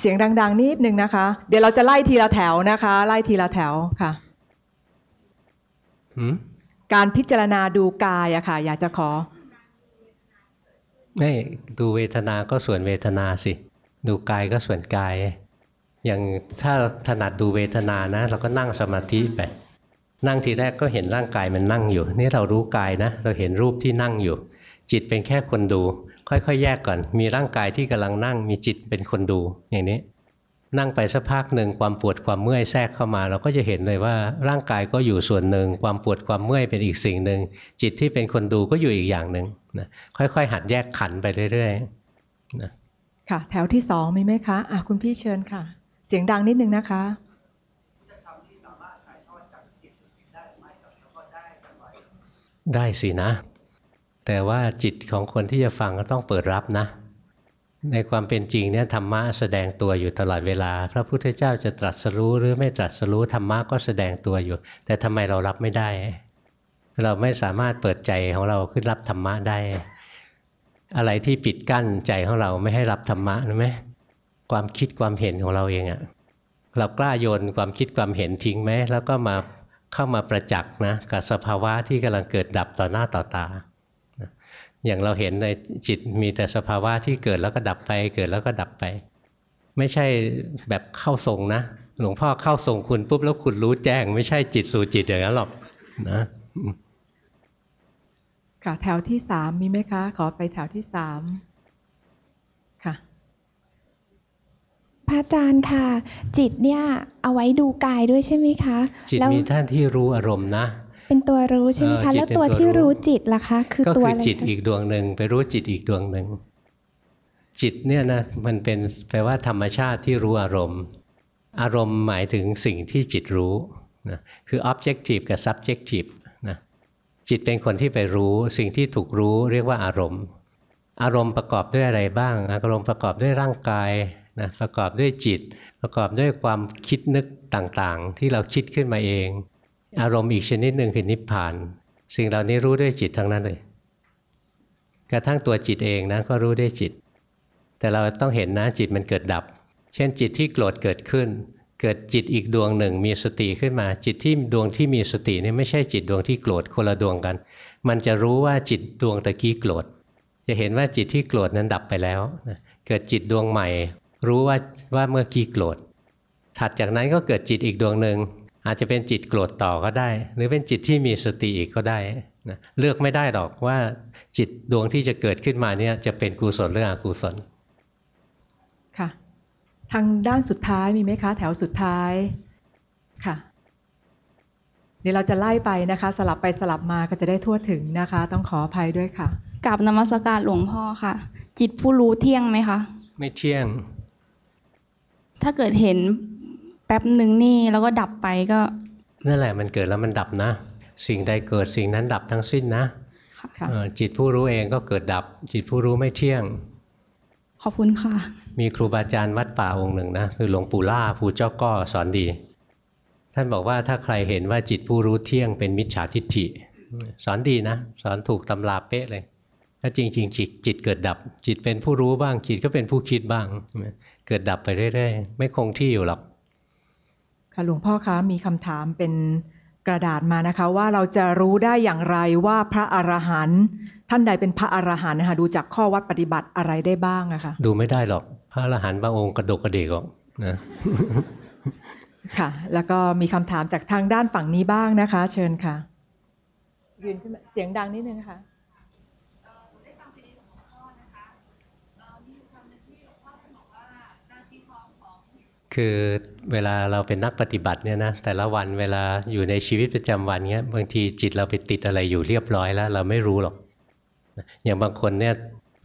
เสียงดัง ๆ นิดนึงนะคะ เดี๋ยวเราจะไล่ทีละแถวนะคะ ไล่ทีละแถวค่ะหืมการพิจารณาดูกายอะค่ะ อยากจะขอ ไม่ดูเวทนาก็ส่วนเวทนาสิ ดูกายก็ส่วนกาย อย่างถ้าถนัดดูเวทนานะ เราก็นั่งสมาธิไป นั่งทีแรกก็เห็นร่างกายมันนั่งอยู่ นี่เรารู้กายนะ เราเห็นรูปที่นั่งอยู่ จิตเป็นแค่คนดู ค่อยๆ แยกก่อน มีร่างกายที่กำลังนั่ง มีจิตเป็นคนดูอย่างนี้ นั่งไปสักพักหนึ่งความปวดความเมื่อยแทรกเข้ามา เราก็จะเห็นเลยว่าร่างกายก็อยู่ส่วนหนึ่ง ความปวดความเมื่อยเป็นอีกสิ่งหนึ่ง จิตที่เป็นคนดูก็อยู่อีกอย่างหนึ่งนะค่อยๆ หัดแยกขันไปเรื่อยๆนะค่ะ แถวที่สองมีไหมคะอะคุณพี่เชิญค่ะ เสียงดังนิดนึงนะคะ ได้สินะ แต่ว่าจิตของคนที่จะฟังก็ต้องเปิดรับนะ ในความเป็นจริงเนี่ยธรรมะแสดงตัวอยู่ตลอดเวลา พระพุทธเจ้าจะตรัสรู้หรือไม่ตรัสรู้ธรรมะก็แสดงตัวอยู่ แต่ทำไมเรารับไม่ได้ เราไม่สามารถเปิดใจของเราขึ้นรับธรรมะได้ อะไรที่ปิดกั้นใจของเราไม่ให้รับธรรมะรู้ไหมความคิดความเห็นของเราเองอะเรากล้าโยนความคิดความเห็นทิ้งไหมแล้วก็มา เข้ามาประจักษ์นะกับสภาวะที่กำลังเกิดดับต่อหน้าต่อตา อย่างเราเห็นในจิตมีแต่สภาวะที่เกิดแล้วก็ดับไป เกิดแล้วก็ดับไป ไม่ใช่แบบเข้าทรงนะ หลวงพ่อเข้าทรงคุณปุ๊บแล้วคุณรู้แจ้ง ไม่ใช่จิตสู่จิตอย่างนั้นหรอกนะค่ะแถวที่สามมีไหมคะ ขอไปแถวที่สามค่ะ พระอาจารย์ค่ะ จิตเนี่ยเอาไว้ดูกายด้วยใช่ไหมคะ จิตแล้วมีท่านที่รู้อารมณ์นะ เป็นตัวรู้ใช่ไหมเออคะจิตแล้วเป็นตัวตัวที่รู้รู้จิตล่ะคะ คือก็ตัวคืออะไรจิตคะอีกดวงหนึ่งไปรู้จิตอีกดวงหนึ่งจิตเนี่ยนะมันเป็นแปลว่าธรรมชาติที่รู้อารมณ์ อารมณ์หมายถึงสิ่งที่จิตรู้นะคือ objective กับ subjective นะจิตเป็นคนที่ไปรู้สิ่งที่ถูกรู้เรียกว่าอารมณ์ อารมณ์ประกอบด้วยอะไรบ้าง อารมณ์ประกอบด้วยร่างกาย นะประกอบด้วยจิต ประกอบด้วยความคิดนึกต่างๆ ที่เราคิดขึ้นมาเอง อารมณ์อีกชนิดหนึ่งคือนิพพาน สิ่งเหล่านี้รู้ด้วยจิตทั้งนั้นเลย กระทั่งตัวจิตเองนะก็รู้ด้วยจิต แต่เราต้องเห็นนะจิตมันเกิดดับ เช่นจิตที่โกรธเกิดขึ้น เกิดจิตอีกดวงหนึ่งมีสติขึ้นมา จิตที่ดวงที่มีสตินี่ไม่ใช่จิตดวงที่โกรธคนละดวงกัน มันจะรู้ว่าจิตดวงตะกี้โกรธจะเห็นว่าจิตที่โกรธนั้นดับไปแล้ว เกิดจิตดวงใหม่ รู้ว่าว่าเมื่อกี้โกรธถัดจากนั้นก็เกิดจิตอีกดวงหนึ่งอาจจะเป็นจิตโกรธต่อก็ได้ หรือเป็นจิตที่มีสติอีกก็ได้นะเลือกไม่ได้หรอกว่าจิตดวงที่จะเกิดขึ้นมาเนี่ยจะเป็นกุศลหรืออกุศลค่ะ ทางด้านสุดท้ายมีไหมคะ แถวสุดท้ายค่ะเดี๋ยวเราจะไล่ไปนะคะ สลับไปสลับมาก็จะได้ทั่วถึงนะคะ ต้องขออภัยด้วยค่ะกับนมัสการหลวงพ่อค่ะ จิตผู้รู้เที่ยงไหมคะ ไม่เที่ยง ถ้าเกิดเห็นแป๊บหนึ่งนี่แล้วก็ดับไปก็นั่นแหละมันเกิดแล้วมันดับนะ สิ่งใดเกิดสิ่งนั้นดับทั้งสิ้นนะค่ะเออจิตผู้รู้เองก็เกิดดับ จิตผู้รู้ไม่เที่ยง ขอบคุณค่ะ มีครูบาอาจารย์วัดป่าองค์หนึ่งนะคือหลวงปู่ล่าภูเจ้าก้อสอนดี ท่านบอกว่าถ้าใครเห็นว่าจิตผู้รู้เที่ยงเป็นมิจฉาทิฏฐิ สอนดีนะ สอนถูกตำราเป๊ะเลยถ้าจริงๆจิตจิตเกิดดับ จิตเป็นผู้รู้บ้างจิตก็เป็นผู้คิดบ้าง เกิดดับไปเรื่อยๆ ไม่คงที่อยู่หรอก ค่ะหลวงพ่อคะมีคำถามเป็นกระดาษมานะคะ ว่าเราจะรู้ได้อย่างไรว่าพระอรหันต์ท่านใดเป็นพระอรหันต์นะคะดูจากข้อวัดปฏิบัติอะไรได้บ้างอะคะดูไม่ได้หรอก พระอรหันต์บางองค์กระดกกระเดกหรอกนะค่ะ แล้วก็มีคำถามจากทางด้านฝั่งนี้บ้างนะคะ เชิญค่ะ ยืนขึ้นมาเสียงดังนิดนึงนะคะ คือเวลาเราเป็นนักปฏิบัติเนี่ยนะแต่ละวันเวลาอยู่ในชีวิตประจำวันเนี้ยบางทีจิตเราไปติดอะไรอยู่เรียบร้อยแล้ว เราไม่รู้หรอก อย่างบางคนเนี่ย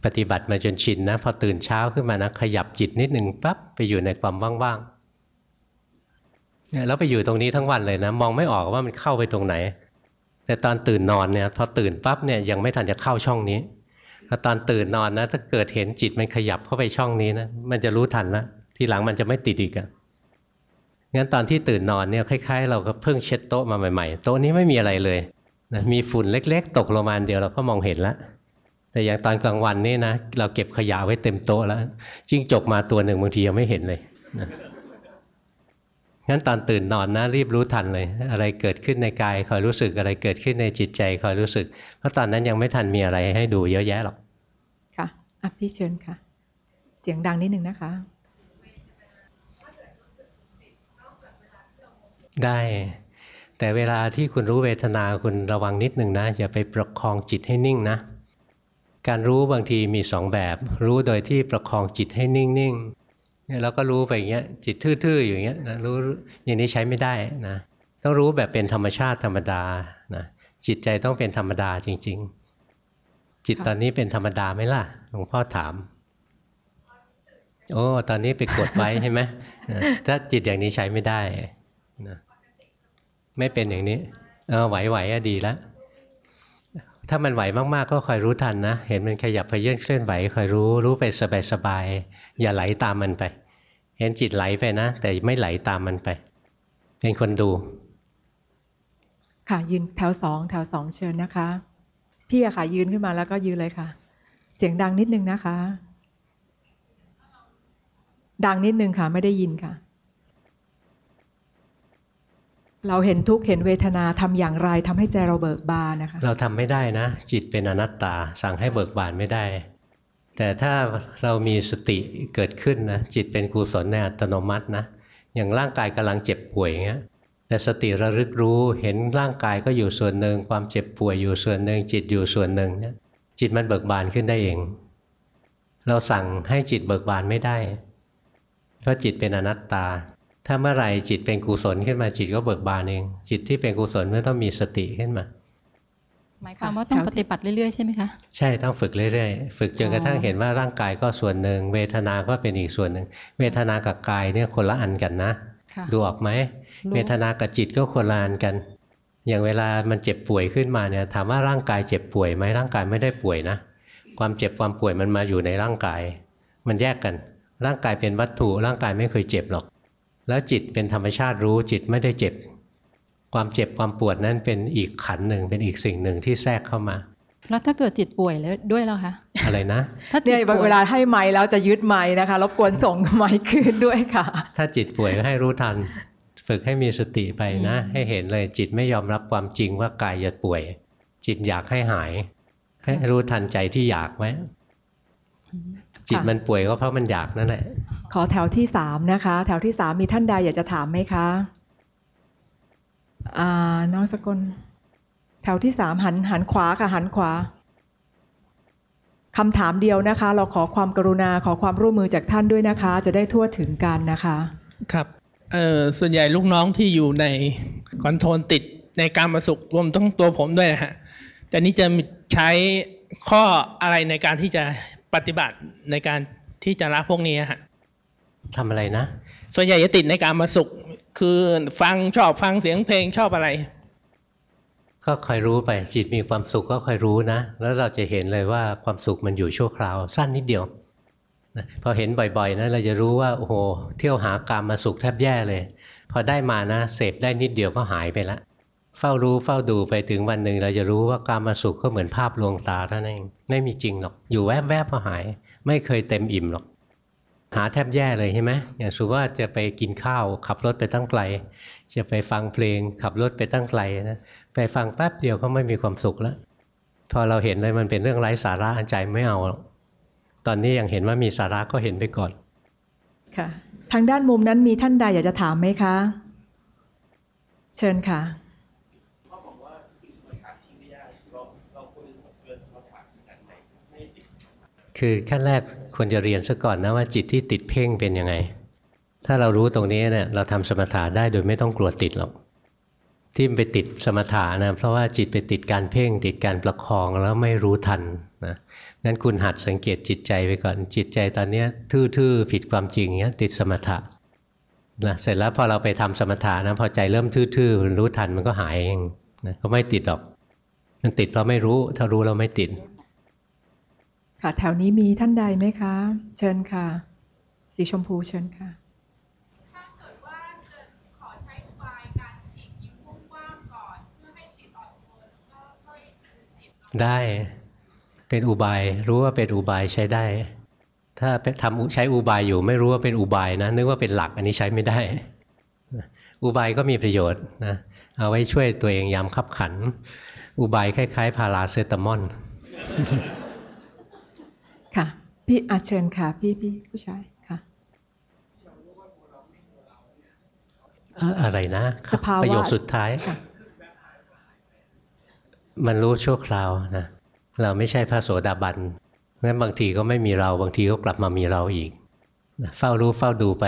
ปฏิบัติมาจนชินนะพอตื่นเช้าขึ้นมานะขยับจิตนิดหนึ่งปั๊บไปอยู่ในความว่างๆเนี่ยแล้วไปอยู่ตรงนี้ทั้งวันเลยนะ มองไม่ออกว่ามันเข้าไปตรงไหน แต่ตอนตื่นนอนเนี่ยพอตื่นปั๊บเนี่ยยังไม่ทันจะเข้าช่องนี้พอตอนตื่นนอนนะถ้าเกิดเห็นจิตมันขยับเข้าไปช่องนี้นะมันจะรู้ทันและ ทีหลังมันจะไม่ติดอีกอะงั้นตอนที่ตื่นนอนเนี่ยคล้ายๆ เราก็เพิ่งเช็ดโต๊ะมาใหม่ๆ โต๊ะนี้ไม่มีอะไรเลยนะมีฝุ่นเล็ก ๆ ตกลงมาเดียวเราก็มองเห็นแล้วแต่อย่างตอนกลางวันนี่นะเราเก็บขยะไว้เต็มโต๊ะแล้วจิ้งจกมาตัวหนึ่งบางทียังไม่เห็นเลยนะงั้นตอนตื่นนอนนะรีบรู้ทันเลย อะไรเกิดขึ้นในกายคอยรู้สึกอะไรเกิดขึ้นในจิตใจคอยรู้สึก เพราะตอนนั้นยังไม่ทันมีอะไรให้ดูเยอะแยะหรอกค่ะอะพี่เชิญค่ะ เสียงดังนิดนึงนะคะ ได้ แต่เวลาที่คุณรู้เวทนาคุณระวังนิดหนึ่งนะอย่าไปประคองจิตให้นิ่งนะ การรู้บางทีมีสองแบบ รู้โดยที่ประคองจิตให้นิ่งๆเนี่ยเราก็รู้ไปอย่างเงี้ยจิตทื่อๆอย่างเงี้ยนะรู้อย่างนี้ใช้ไม่ได้นะต้องรู้แบบเป็นธรรมชาติธรรมดานะจิตใจต้องเป็นธรรมดาจริง ๆ จิตตอนนี้เป็นธรรมดาไหมล่ะหลวงพ่อถามโอ้ ตอนนี้ไปกดไว้ใช่ไหมถ้าจิตอย่างนี้ใช้ไม่ได้นะ ไม่เป็นอย่างนี้เออไหวๆอะดีแล้วถ้ามันไหวมากๆ ก็คอยรู้ทันนะ เห็นมันขยับไปเยื่อนเคลื่อนไหวคอยรู้รู้ไปสบายๆอย่าไหลตามมันไป เห็นจิตไหลไปนะ แต่ไม่ไหลตามมันไป เป็นคนดู ค่ะยืนแถวสองแถวสองเชิญนะคะ พี่อะค่ะ ยืนขึ้นมาแล้วก็ยืนเลยค่ะ เสียงดังนิดนึงนะคะ ดังนิดนึงค่ะ ไม่ได้ยินค่ะ เราเห็นทุกข์เห็นเวทนาทำอย่างไรทำให้ใจเราเบิกบานนะคะ เราทำไม่ได้นะ จิตเป็นอนัตตาสั่งให้เบิกบานไม่ได้ แต่ถ้าเรามีสติเกิดขึ้นนะจิตเป็นกุศลในอัตโนมัตินะอย่างร่างกายกำลังเจ็บป่วยอย่างเงี้ยแต่สติระลึกรู้เห็นร่างกายก็อยู่ส่วนหนึ่งความเจ็บป่วยอยู่ส่วนหนึ่งจิตอยู่ส่วนหนึ่งเนี่ยจิตมันเบิกบานขึ้นได้เอง เราสั่งให้จิตเบิกบานไม่ได้ เพราะจิตเป็นอนัตตา ถ้าเมื่อไหร่จิตเป็นกุศลขึ้นมาจิตก็เบิกบานเอง จิตที่เป็นกุศลมันต้องมีสติขึ้นมา หมายความว่าต้องค่ะปฏิบัติเรื่อยๆใช่ไหมคะใช่ต้องฝึกเรื่อยๆ ฝึกจนกระทั่งอ๋อเห็นว่าร่างกายก็ส่วนหนึ่ง เวทนา ก็เป็นอีกส่วนหนึ่ง เวทนากับกายเนี่ยคนละอันกันนะค่ะดูออกไหมรู้เวทนากับจิตก็คนละอันกัน อย่างเวลามันเจ็บป่วยขึ้นมาเนี่ยถามว่าร่างกายเจ็บป่วยไหมร่างกายไม่ได้ป่วยนะ ความเจ็บความป่วยมันมาอยู่ในร่างกาย มันแยกกัน ร่างกายเป็นวัตถุร่างกายไม่เคยเจ็บหรอก แล้วจิตเป็นธรรมชาติรู้จิตไม่ได้เจ็บ ความเจ็บความปวดนั้นเป็นอีกขันธ์หนึ่งเป็นอีกสิ่งหนึ่งที่แทรกเข้ามาแล้วถ้าเกิดจิตป่วยแล้วด้วยแล้วคะอะไรนะ ถ้าจิเนี่ตยป่วยเวลาให้ไม้แล้วจะยึดไม้นะคะรบกวนส่งไม้คืนด้วยค่ะ ถ้าจิตป่วยก็ให้รู้ทัน ฝึกให้มีสติไปนะ ให้เห็นเลยจิตไม่ยอมรับความจริงว่ากายจะป่วย จิตอยากให้หายให้รู้ทันใจที่อยากไว้ จิตมันป่วยก็เพราะมันอยากนั่นแหละ ขอแถวที่สามนะคะ แถวที่สามมีท่านใดอยากจะถามไหมคะอ่าน้องสกล แถวที่สามหันหันขวาค่ะ หันขวาคำถามเดียวนะคะ เราขอความกรุณาขอความร่วมมือจากท่านด้วยนะคะ จะได้ทั่วถึงกันนะคะ ครับเอ่อส่วนใหญ่ลูกน้องที่อยู่ในคอนโทรลติดในการมาสุขรวมทั้งตัวผมด้วยนะฮะแต่นี้จะมีใช้ข้ออะไรในการที่จะ ปฏิบัติในการที่จะละพวกนี้ฮะทำอะไรนะ ส่วนใหญ่จะติดในการมาสุข คือฟังชอบฟังเสียงเพลงชอบอะไร ก็คอยรู้ไปจิตมีความสุขก็คอยรู้นะ แล้วเราจะเห็นเลยว่าความสุขมันอยู่ชั่วคราว สั้นนิดเดียวนะพอเห็นบ่อยๆนะเราจะรู้ว่าโอ้โหเที่ยวหากามมาสุขแทบแย่เลย พอได้มานะเสพได้นิดเดียวก็หายไปละ เฝ้ารู้เฝ้าดูไปถึงวันหนึ่งเราจะรู้ว่ากามมาสุขก็เหมือนภาพลวงตาเท่านั้นเองไม่มีจริงหรอก อยู่แวบๆก็หาย ไม่เคยเต็มอิ่มหรอก หาแทบแย่เลยใช่ไหมอย่างสมมติว่าจะไปกินข้าว ขับรถไปตั้งไกล จะไปฟังเพลง ขับรถไปตั้งไกลนะไปฟังแป๊บเดียวก็ไม่มีความสุขแล้วพอเราเห็นเลยมันเป็นเรื่องไร้สาระใจไม่เอาหรอกตอนนี้ยังเห็นว่ามีสาระก็เห็นไปก่อนค่ะ ทางด้านมุมนั้นมีท่านใดอยากจะถามไหมคะ เชิญค่ะ คือขั้นแรกควรจะเรียนซะก่อนนะว่าจิตที่ติดเพ่งเป็นยังไง ถ้าเรารู้ตรงนี้เนี่ยเราทำสมถะได้โดยไม่ต้องกลัวติดหรอก ที่มันไปติดสมถะนะเพราะว่าจิตไปติดการเพ่งติดการประคองแล้วไม่รู้ทันนะงั้นคุณหัดสังเกตจิตใจไปก่อนจิตใจตอนนี้ทื่อๆผิดความจริงเนี้ยติดสมถะนะเสร็จแล้วพอเราไปทำสมถะนะพอใจเริ่มทื่อๆรู้ทันมันก็หายเองนะก็ไม่ติดหรอก มันติดเพราะไม่รู้ ถ้ารู้เราไม่ติด ค่ะ แถวนี้มีท่านใดไหมคะ เชิญค่ะ สีชมพูเชิญค่ะได้เป็นอุบาย รู้ว่าเป็นอุบายใช้ได้ ถ้าไปทำใช้อุบายอยู่ไม่รู้ว่าเป็นอุบายนะนึกว่าเป็นหลักอันนี้ใช้ไม่ได้ อุบายก็มีประโยชน์นะเอาไว้ช่วยตัวเองยามขับขัน อุบายคล้าย ๆ พาราเซตามอล ค่ะ พี่อาเชิญค่ะ พี่พี่ผู้ชายค่ะเอ่ออะไรนะสภาวะประโยคสุดท้ายค่ะมันรู้ชั่วคราวนะ เราไม่ใช่พระโสดาบันงั้นบางทีก็ไม่มีเราบางทีก็กลับมามีเราอีกนะเฝ้ารู้เฝ้าดูไป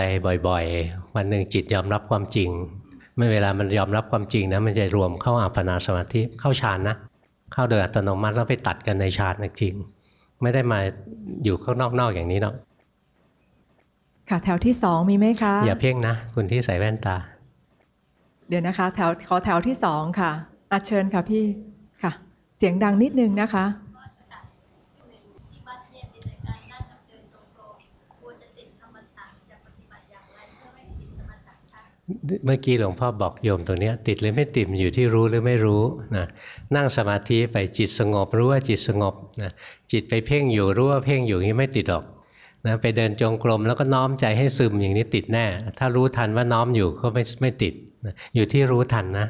บ่อย ๆ วันหนึ่งจิตยอมรับความจริง เมื่อเวลามันยอมรับความจริงนะมันจะรวมเข้าอัปปนาสมาธิเข้าฌานนะ เข้าโดยอัตโนมัติแล้วไปตัดกันในฌานจริง ไม่ได้มาอยู่ข้างนอกๆอย่างนี้หรอกค่ะแถวที่สองมีไหมคะ อย่าเพ่งนะคุณที่ใส่แว่นตา เดี๋ยวนะคะ แถวขอแถวที่สองค่ะอาเชิญค่ะพี่ค่ะ เสียงดังนิดนึงนะคะ เมื่อกี้หลวงพ่อบอกโยมตรงนี้ติดหรือไม่ติดอยู่ที่รู้หรือไม่รู้นะนั่งสมาธิไปจิตสงบรู้ว่าจิตสงบนะจิตไปเพ่งอยู่รู้ว่าเพ่งอยู่นี้ไม่ติดหรอกนะไปเดินจงกรมแล้วก็น้อมใจให้ซึมอย่างนี้ติดแน่ ถ้ารู้ทันว่าน้อมอยู่ก็ไม่ไม่ติดนะอยู่ที่รู้ทันนะ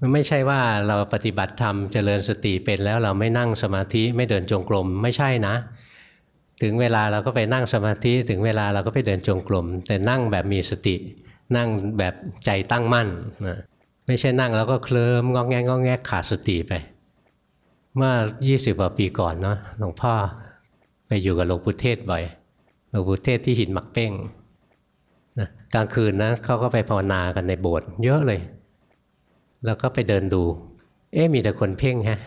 มันไม่ใช่ว่าเราปฏิบัติธรรมเจริญสติเป็นแล้วเราไม่นั่งสมาธิไม่เดินจงกรมไม่ใช่นะ ถึงเวลาเราก็ไปนั่งสมาธิถึงเวลาเราก็ไปเดินจงกรมแต่นั่งแบบมีสติ นั่งแบบใจตั้งมั่นนะไม่ใช่นั่งแล้วก็เคลิ้มงองแงงงอแงขาดสติไป เมื่อ 20กว่าปีก่อนเนาะหลวงพ่อไปอยู่กับหลวงปู่เทศบ่อยหลวงปู่เทศที่หินหมักเป้งนะกลางคืนนะเขาก็ไปภาวนากันในโบสถ์เยอะเลย แล้วก็ไปเดินดู เอ๊ะมีแต่คนเพ่งฮะ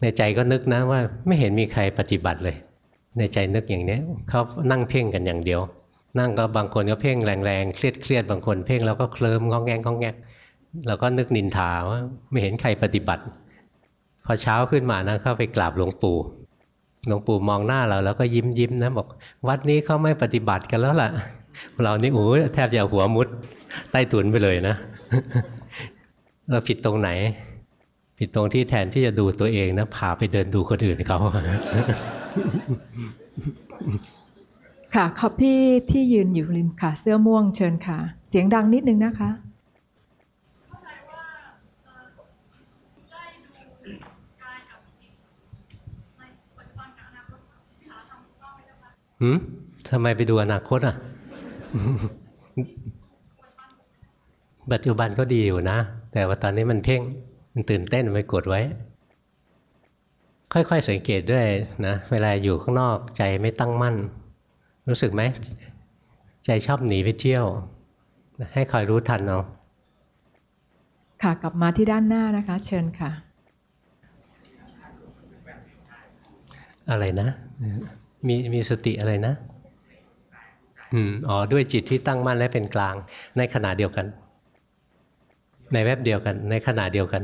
ในใจก็นึกนะว่าไม่เห็นมีใครปฏิบัติเลย ในใจนึกอย่างนี้เขานั่งเพ่งกันอย่างเดียว นั่งก็บางคนก็เพ่งแรงๆเครียดๆบางคนเพ่งแล้วก็เคลิ้มงองแงงงองแงกแล้วก็นึกนินทาว่าไม่เห็นใครปฏิบัติ พอเช้าขึ้นมานะเข้าไปกราบหลวงปู่หลวงปู่มองหน้าเราแล้วก็ยิ้มยิ้มนะบอก วัดนี้เขาไม่ปฏิบัติกันแล้วล่ะ เรานี่โอ้แทบจะหัวมุดใต้ถุนไปเลยนะ เราผิดตรงไหน ผิดตรงที่แทนที่จะดูตัวเองนะพาไปเดินดูคนอื่นเขา ค่ะขอบพี่ที่ยืนอยู่ริมค่ะ เสื้อม่วงเชิญค่ะ เสียงดังนิดนึงนะคะหืมทำไมไปดูอนาคตอะ ปัจจุบันก็ดีอยู่นะ แต่ว่าตอนนี้มันเพ่ง มันตื่นเต้นไปกดไว้ ค่อยๆ สังเกตด้วยนะเวลาอยู่ข้างนอกใจไม่ตั้งมั่น รู้สึกไหมใจชอบหนีไปเที่ยว ให้คอยรู้ทันเอาค่ะกลับมาที่ด้านหน้านะคะ เชิญค่ะ อะไรนะ มีมีสติอะไรนะอืมอ๋อด้วยจิตที่ตั้งมั่นและเป็นกลาง ในขณะเดียวกัน ในแวบเดียวกัน ในขณะเดียวกัน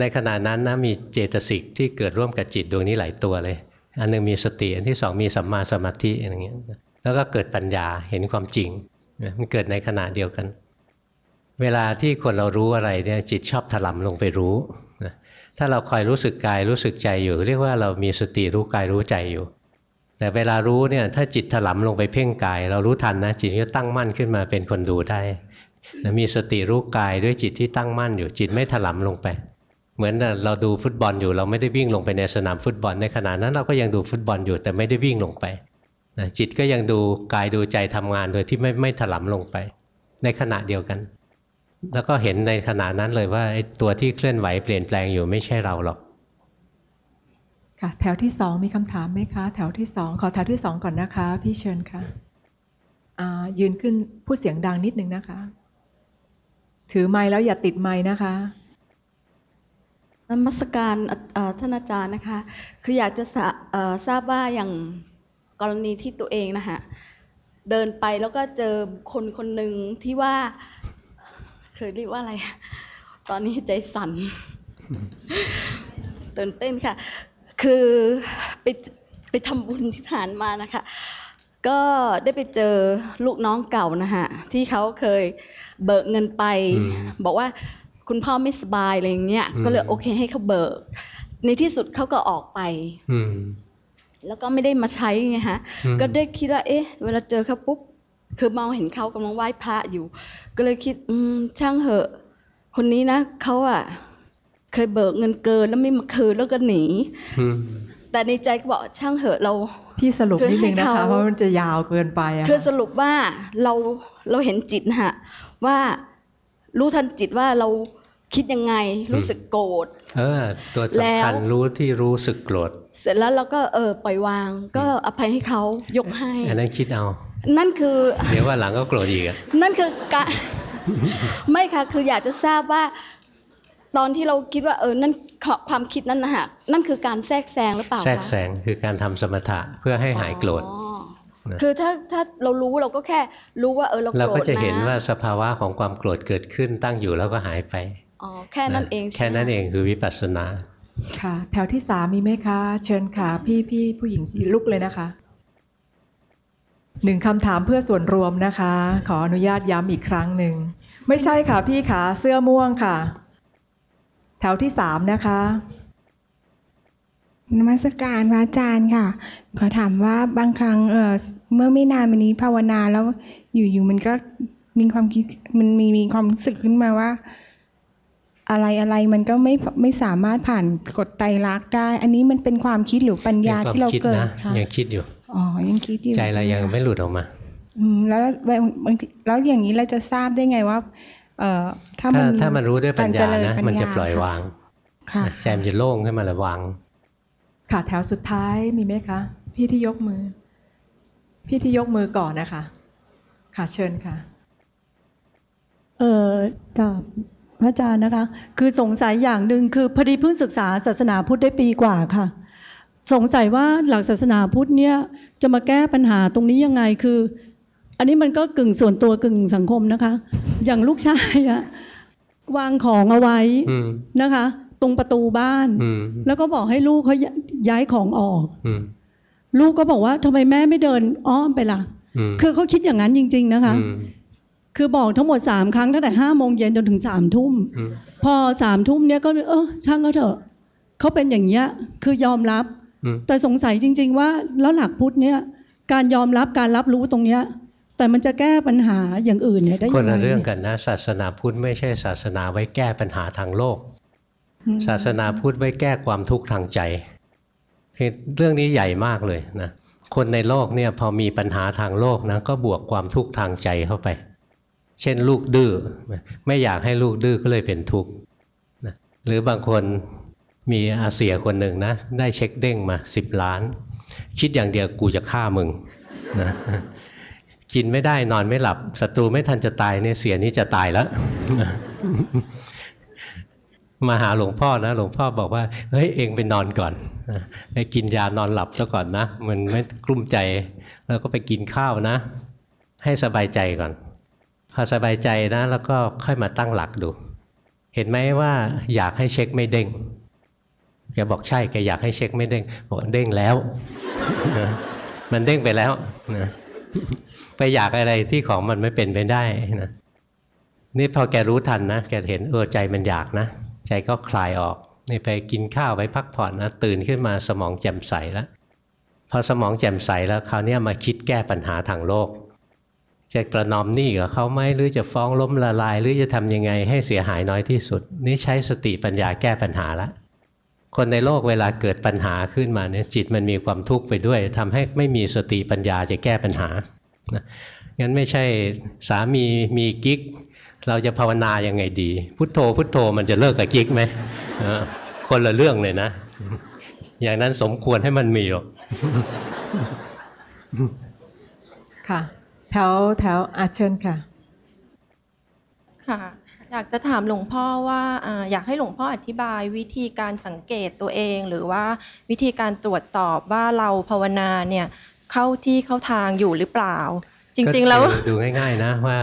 ในขณะนั้นนะมีเจตสิกที่เกิดร่วมกับจิตดวงนี้หลายตัวเลย อันหนึงมีสติอันที่สองมีสัมมาสมาธิอย่างเงี้ยแล้วก็เกิดปัญญาเห็นความจริงมันเกิดในขณะเดียวกัน เวลาที่คนเรารู้อะไรเนี่ยจิตชอบถลำลงไปรู้ถ้าเราคอยรู้สึกกายรู้สึกใจอยู่ เรียกว่าเรามีสติรู้กายรู้ใจอยู่ แต่เวลารู้เนี่ยถ้าจิตถลำลงไปเพ่งกาย เรารู้ทันนะจิตก็ตั้งมั่นขึ้นมาเป็นคนดูได้มีสติรู้กายด้วยจิตที่ตั้งมั่นอยู่จิตไม่ถลำลงไป เหมือนเราดูฟุตบอลอยู่ เราไม่ได้วิ่งลงไปในสนามฟุตบอลในขณะนั้นเราก็ยังดูฟุตบอลอยู่แต่ไม่ได้วิ่งลงไปนะจิตก็ยังดูกายดูใจทำงานโดยที่ไม่ไม่ถลำลงไป ในขณะเดียวกัน แล้วก็เห็นในขณะนั้นเลยว่าตัวที่เคลื่อนไหวเปลี่ยนแปลงอยู่ไม่ใช่เราหรอก ค่ะ แถวที่สองมีคำถามไหมคะ แถวที่สองขอแถวที่สองก่อนนะคะ พี่เชิญค่ะอ่ายืนขึ้นพูดเสียงดังนิดนึงนะคะ ถือไม้แล้วอย่าติดไม้นะคะ นมัสการอะเอ่อท่านอาจารย์นะคะ คืออยากจะทราเอ่อทราบว่าอย่างกรณีที่ตัวเองนะคะเดินไปแล้วก็เจอคนคนหนึ่งที่ว่า เคยเรียกว่าอะไร ตอนนี้ใจสั่นตื่นเต้นค่ะ คือไปไปทำบุญที่ผ่านมานะคะ ก็ได้ไปเจอลูกน้องเก่านะคะที่เขาเคยเบิกเงินไปอืมบอกว่า คุณพ่อไม่สบายอะไรอย่างเงี้ยอืมก็เลยโอเคให้เขาเบิก ในที่สุดเขาก็ออกไปอืมแล้วก็ไม่ได้มาใช้ไงฮะอืมก็ได้คิดว่า เอ๊ะ เวลาเจอเขาปุ๊บ คือมองเห็นเขากำลังไหว้พระอยู่ ก็เลยคิด อืม ช่างเหอะ คนนี้นะเขาอะเคยเบิกเงินเกินแล้วไม่มาคืนแล้วก็หนีอืมแต่ในใจก็บอกช่างเหอะเรา พี่สรุปนิดนึงนะคือให้คะเขาเพราะมันจะยาวเกินไปอะคือสค่ะรุปว่าเราเราเห็นจิตนะฮะ ว่ารู้ทันจิตว่าเรา คิดยังไงรู้สึกโกรธเออตัวแล้สำวคัญรู้ที่รู้สึกโกรธเสร็จแล้วเราก็เออปล่อยวาง ก็อภัยให้เขายกให้อันนั้นคิดเอานั่นคือเดี๋ยวว่าหลังก็โกรธอีกอะนั่นคือการไม่ค่ะคืออยากจะทราบว่า ตอนที่เราคิดว่าเออนั่นความคิดนั้นนะฮะนั่นคือการแทรกแซงหรือเปล่าคะแทรกแซงคือการทำสมถะเพื่อให้หายโกรธอ๋อนะคือถ้าถ้าเรารู้เราก็แค่รู้ว่าเออเราโกรธเรานะก็จะเห็นว่าสภาวะของความโกรธเกิดขึ้นตั้งอยู่แล้วก็หายไป อ๋อแค่นั้นเองแค่ใช่ไหมนั้นเองคือวิปัสสนาค่ะ แถวที่สามมีไหมคะ เชิญค่ะ พี่พี่ผู้หญิงลุกเลยนะคะหนึ่งคำถามเพื่อส่วนรวมนะคะ ขออนุญาตย้ำอีกครั้งหนึ่ง ไม่ใช่ค่ะพี่ขาเสื้อม่วงค่ะ แถวที่สามนะคะนมัสการพระอาจารย์ค่ะ ขอถามว่าบางครั้งเออเมื่อไม่นานมานี้ภาวนาแล้วอยู่ๆมันก็มีความคิดมันมีมีความรู้สึกขึ้นมาว่า อะไรอะไรมันก็ไม่ไม่สามารถผ่านกฎไตรลักษณ์ได้ อันนี้มันเป็นความคิดหรือปัญญาเป็นควาที่มเราคิดเกิดนะค่ะยังคิดอยู่อ๋อยังคิดอยู่ใจเราช่หยังคะไม่หลุดออกมาอืมแล้วแล้วบางทีแล้วอย่างนี้เราจะทราบได้ไงว่า เอ่อถ้าถ้ามันถ้ามันรู้ด้วยปัญกรเจญาริญนะปัญมันจะญาปล่อยวางค่ะใจมันจะโล่งขึ้นมาและวาง ค่ะแถวสุดท้ายมีไหมคะ พี่ที่ยกมือ พี่ที่ยกมือก่อนนะคะ ค่ะเชิญค่ะ เออกับ พระอาจารย์นะคะ คือสงสัยอย่างหนึ่งคือพอดีเพิ่งศึกษาศาสนาพุทธได้ปีกว่าค่ะ สงสัยว่าหลักศาสนาพุทธเนี่ยจะมาแก้ปัญหาตรงนี้ยังไงคือ อันนี้มันก็กึ่งส่วนตัวกึ่งสังคมนะคะ อย่างลูกชายอะวางของเอาไว้อืมนะคะ ตรงประตูบ้านอืมแล้วก็บอกให้ลูกเขาย้ายของออกอืมลูกก็บอกว่าทำไมแม่ไม่เดินอ้อมไปล่ะอืมคือเขาคิดอย่างนั้นจริง ๆ นะคะอืม คือบอกทั้งหมดสามครั้งตั้งแต่ห้าโมงเย็นจนถึงสามทุ่มอืมพอสามทุ่มเนี้ยก็เออช่างเขาเถอะเขาเป็นอย่างเงี้ยคือยอมรับอืมแต่สงสัยจริง ๆ ว่าแล้วหลักพุทธเนี่ยการยอมรับการรับรู้ตรงเนี้ยแต่มันจะแก้ปัญหาอย่างอื่นเนี่ยได้คยันงไงละเรื่องกันนะ ศาสนาพุทธไม่ใช่ศาสนาไว้แก้ปัญหาทางโลกอืมศาสนาพุทธไว้แก้ความทุกข์ทางใจเรื่องนี้ใหญ่มากเลยนะคนในโลกเนี่ยพอมีปัญหาทางโลกนะก็บวกความทุกข์ทางใจเข้าไป เช่นลูกดื้อไม่อยากให้ลูกดื้อก็เลยเป็นทุกข์หรือบางคนมีอาเซียคนหนึ่งนะ ได้เช็คเด้งมาสิบล้าน คิดอย่างเดียวกูจะฆ่ามึงนะกินไม่ได้นอนไม่หลับศัตรูไม่ทันจะตายเนี่ยเสียนี้จะตายแล้ว มาหาหลวงพ่อนะ หลวงพ่อบอกว่าเฮ้ยเองไปนอนก่อนไปกินยานอนหลับซะก่อนนะ มันไม่กลุ้มใจ แล้วก็ไปกินข้าวนะ ให้สบายใจก่อน พอสบายใจนะแล้วก็ค่อยมาตั้งหลักดู เห็นไหมว่าอยากให้เช็คไม่เด้งแกบอกใช่แกอยากให้เช็คไม่เด้งบอกเด้งแล้วนะมันเด้งไปแล้วนะไปอยากอะไรที่ของมันไม่เป็นไปได้นะนี่พอแกรู้ทันนะแกเห็นเออใจมันอยากนะ ใจก็คลายออกนี่ไปกินข้าวไปพักผ่อนนะตื่นขึ้นมาสมองแจ่มใสแล้วพอสมองแจ่มใสแล้วคราวนี้มาคิดแก้ปัญหาทางโลก จะประนอมหนี้กับเขาไหมหรือจะฟ้องล้มละลาย หรือจะทำยังไงให้เสียหายน้อยที่สุด นี่ใช้สติปัญญาแก้ปัญหาละคนในโลกเวลาเกิดปัญหาขึ้นมาเนี่ยจิตมันมีความทุกข์ไปด้วยทำให้ไม่มีสติปัญญาจะแก้ปัญหานะงั้นไม่ใช่สามีมีกิ๊ก เราจะภาวนายังไงดี พุทโธ พุทโธมันจะเลิกกับกิ๊กไหมคนละเรื่องเลยนะ อย่างนั้นสมควรให้มันมีหรอกค่ะ แถวแถวอาเชิญค่ะ ค่ะ อยากจะถามหลวงพ่อว่าอ่าอยากให้หลวงพ่ออธิบายวิธีการสังเกตตัวเอง หรือว่าวิธีการตรวจสอบว่าเราภาวนาเนี่ยเข้าที่เข้าทางอยู่หรือเปล่า จริง ๆ แล้วก็ดูดูง่าย ๆ นะว่า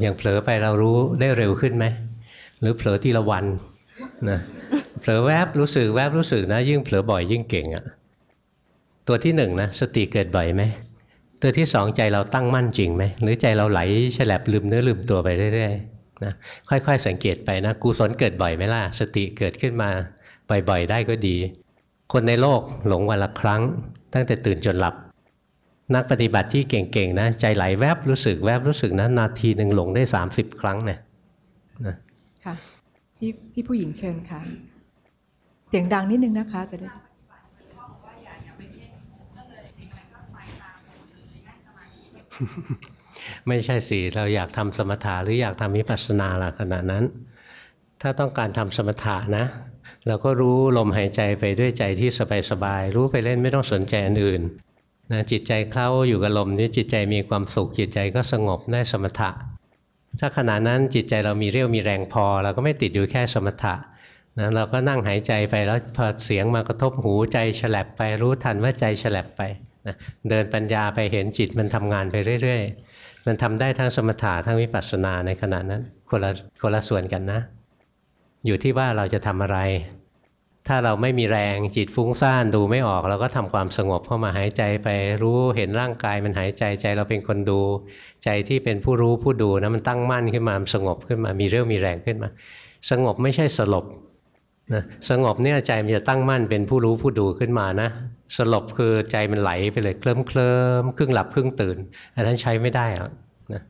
อย่างเผลอไปเรารู้ได้เร็วขึ้นไหมหรือเผลอทีละวันนะเผลอแวบรู้สึกแวบรู้สึกนะ ยิ่งเผลอบ่อยยิ่งเก่งอะตัวที่หนึ่งนะสติเกิดบ่อยไหม ตัวที่สองใจเราตั้งมั่นจริงไหมหรือใจเราไหลฉลับลืมเนื้อลืมตัวไปเรื่อยๆนะค่อยๆ สังเกตไปนะกุศลเกิดบ่อยไหมล่ะสติเกิดขึ้นมาบ่อยๆได้ก็ดี คนในโลกหลงวันละครั้ง ตั้งแต่ตื่นจนหลับ นักปฏิบัติที่เก่งๆนะ ใจไหลแวบรู้สึกแวบรู้สึกนะนาทีหนึ่งหลงได้ 30 ครั้งเนี่ยนะค่ะพี่พี่ผู้หญิงเชิญค่ะ เสียงดังนิดนึงนะคะจะได้ ไม่ใช่สิเราอยากทำสมถะหรืออยากทำวิปัสสนาล่ะขณะนั้น ถ้าต้องการทำสมถะนะ เราก็รู้ลมหายใจไปด้วยใจที่สบายๆรู้ไปเล่นไม่ต้องสนใจอันอื่นนะจิตใจเคล้าอยู่กับลมนี่จิตใจมีความสุขจิตใจก็สงบได้สมถะ ถ้าขณะนั้นจิตใจเรามีเรี่ยวมีแรงพอ เราก็ไม่ติดอยู่แค่สมถะนะเราก็นั่งหายใจไปแล้วพอเสียงมากระทบหูใจฉลับไปรู้ทันว่าใจฉลับไป นะเดินปัญญาไปเห็นจิตมันทำงานไปเรื่อย ๆ มันทำได้ทั้งสมถะทั้งวิปัสสนาในขณะนั้นคนละคนละส่วนกันนะ อยู่ที่ว่าเราจะทำอะไร ถ้าเราไม่มีแรงจิตฟุ้งซ่านดูไม่ออก เราก็ทำความสงบเข้ามาหายใจไปรู้เห็นร่างกายมันหายใจใจเราเป็นคนดู ใจที่เป็นผู้รู้ผู้ดูนะมันตั้งมั่นขึ้นมาสงบขึ้นมามีเรี่ยวมีแรงขึ้นมา สงบไม่ใช่สลบนะสงบเนี่ยใจมันจะตั้งมั่นเป็นผู้รู้ผู้ดูขึ้นมานะ สลบคือใจมันไหลไปเลยเคลิ้มเคลิมครึ่งหลับครึ่งตื่น อันนั้นใช้ไม่ได้หรอกนะ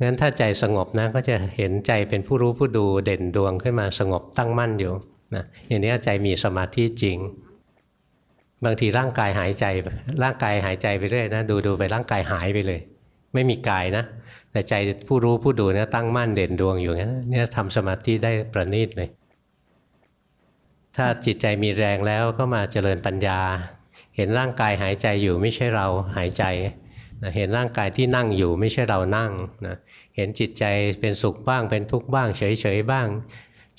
งั้นถ้าใจสงบนะก็จะเห็นใจเป็นผู้รู้ผู้ดูเด่นดวงขึ้นมาสงบตั้งมั่นอยู่นะอย่างนี้ใจมีสมาธิจริง บางทีร่างกายหายใจ ร่างกายหายใจไปเรื่อยนะดูดูไปร่างกายหายไปเลย ไม่มีกายนะแต่ใจผู้รู้ผู้ดูเนี่ยตั้งมั่นเด่นดวงอยู่งั้นเนี่ยทำสมาธิได้ประณีตเลยถ้าจิตใจมีแรงแล้วก็มาเจริญปัญญา เห็นร่างกายหายใจอยู่ไม่ใช่เราหายใจนะเห็นร่างกายที่นั่งอยู่ไม่ใช่เรานั่งนะเห็นจิตใจเป็นสุขบ้างเป็นทุกข์บ้าง เฉยๆบ้าง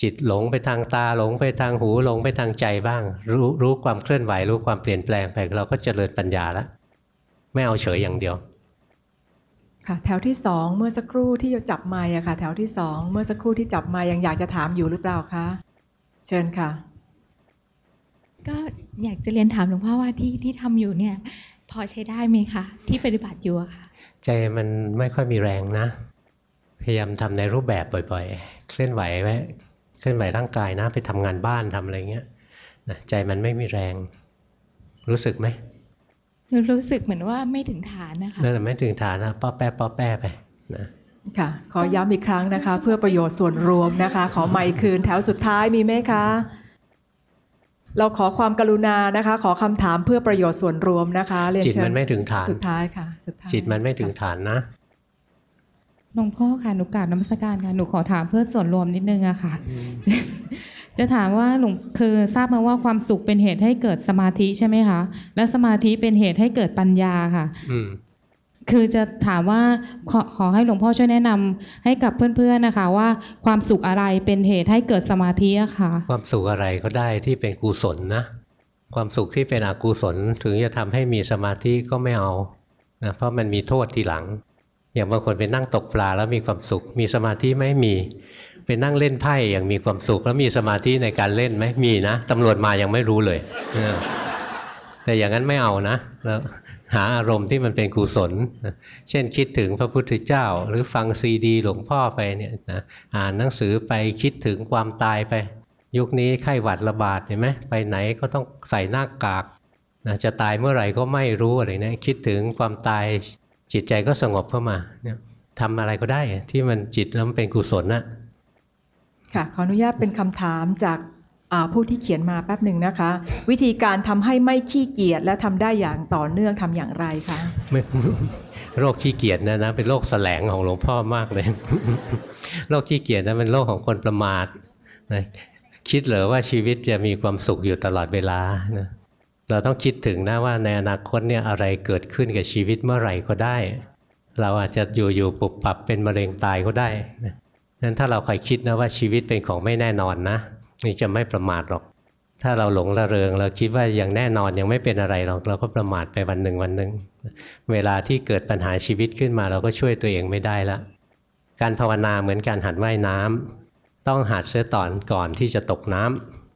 จิตหลงไปทางตาหลงไปทางหูหลงไปทางใจบ้าง รู้รู้ความเคลื่อนไหวรู้ความเปลี่ยนแปลงไปเราก็เจริญปัญญาแล้วไม่เอาเฉยอย่างเดียว ค่ะ แถวที่สองเมื่อสักครู่ที่จับไมค์อะค่ะ แถวที่สองเมื่อสักครู่ที่จับไมค์ยังอยากจะถามอยู่หรือเปล่าคะเชิญค่ะ ก็อยากจะเรียนถามหลวงพ่อว่าที่ที่ทำอยู่เนี่ย พอใช้ได้ไหมคะที่ปฏิบัติอยู่อะค่ะใจมันไม่ค่อยมีแรงนะ พยายามทำในรูปแบบบ่อยๆ เคลื่อนไหวไว้เคลื่อนไหวร่างกายนะ ไปทำงานบ้านทำอะไรเงี้ยนะใจมันไม่มีแรง รู้สึกไหมรู้สึกเหมือนว่าไม่ถึงฐานนะคะนั่นแหละไม่ถึงฐานนะป้อแป้ป้อแป้ไปนะค่ะ ขอย้ำอีกครั้งนะคะ เพื่อประโยชน์ส่วนรวมนะคะ ขอไมค์คืนแถวสุดท้ายมีไหมคะ เราขอความกรุณานะคะ ขอคำถามเพื่อประโยชน์ส่วนรวมนะคะเรียนจิตเชิญมันไม่ถึงฐานสุดท้ายค่ะสุดท้ายจิตมันไม่ถึงฐานนะหลวงพ่อค่ะหนูกราบนมัสการค่ะหนูขอถามเพื่อส่วนรวมนิดนึงอะค่ะ จะถามว่าหลวงคือทราบมาว่าความสุขเป็นเหตุให้เกิดสมาธิใช่ไหมคะ และสมาธิเป็นเหตุให้เกิดปัญญาค่ะอืม คือจะถามว่าขอขอให้หลวงพ่อช่วยแนะนำให้กับเพื่อนๆนะคะ ว่าความสุขอะไรเป็นเหตุให้เกิดสมาธิอะค่ะ ความสุขอะไรก็ได้ที่เป็นกุศลนะ ความสุขที่เป็นอกุศลถึงจะทำให้มีสมาธิก็ไม่เอานะเพราะมันมีโทษทีหลัง อย่างบางคนไปนั่งตกปลาแล้วมีความสุข มีสมาธิไหมมีไปนั่งเล่นไพ่อย่างมีความสุข แล้วมีสมาธิในการเล่นไหมมีนะตำรวจมายังไม่รู้เลยแต่อย่างนั้นไม่เอานะแล้ว หาอารมณ์ที่มันเป็นกุศล เช่นคิดถึงพระพุทธเจ้า หรือฟังซีดีหลวงพ่อไปเนี่ยนะอ่านหนังสือไปคิดถึงความตายไป ยุคนี้ไข้หวัดระบาดเห็นไหมไปไหนก็ต้องใส่หน้ากากนะจะตายเมื่อไหร่ก็ไม่รู้อะไรเนี่ยคิดถึงความตายจิตใจก็สงบเข้ามาเนี่ยทำอะไรก็ได้ที่มันจิตแล้วมันเป็นกุศลนะค่ะขออนุญาตเป็นคำถามจาก ผู้ที่เขียนมาแป๊บหนึ่งนะคะ วิธีการทำให้ไม่ขี้เกียจและทำได้อย่างต่อเนื่องทำอย่างไรคะไม่โรคขี้เกียจนะนะเป็นโรคแสลงของหลวงพ่อมากเลย โรคขี้เกียจนะเป็นโรคของคนประมาทนะคิดเหรอว่าชีวิตจะมีความสุขอยู่ตลอดเวลานะเราต้องคิดถึงนะว่าในอนาคตเนี่ยอะไรเกิดขึ้นกับชีวิตเมื่อไหร่ก็ได้ เราอาจจะอยู่ๆปุบปับเป็นมะเร็งตายก็ได้นะนั้นถ้าเราคอยคิดนะว่าชีวิตเป็นของไม่แน่นอนนะ นี่จะไม่ประมาทหรอก ถ้าเราหลงระเริง เราคิดว่ายังแน่นอนยังไม่เป็นอะไรหรอกเราก็ประมาทไปวันหนึ่งวันหนึ่งเวลาที่เกิดปัญหาชีวิตขึ้นมาเราก็ช่วยตัวเองไม่ได้ละการภาวนาเหมือนการหัดว่ายน้ำต้องหัดเสียตอนก่อนที่จะตกน้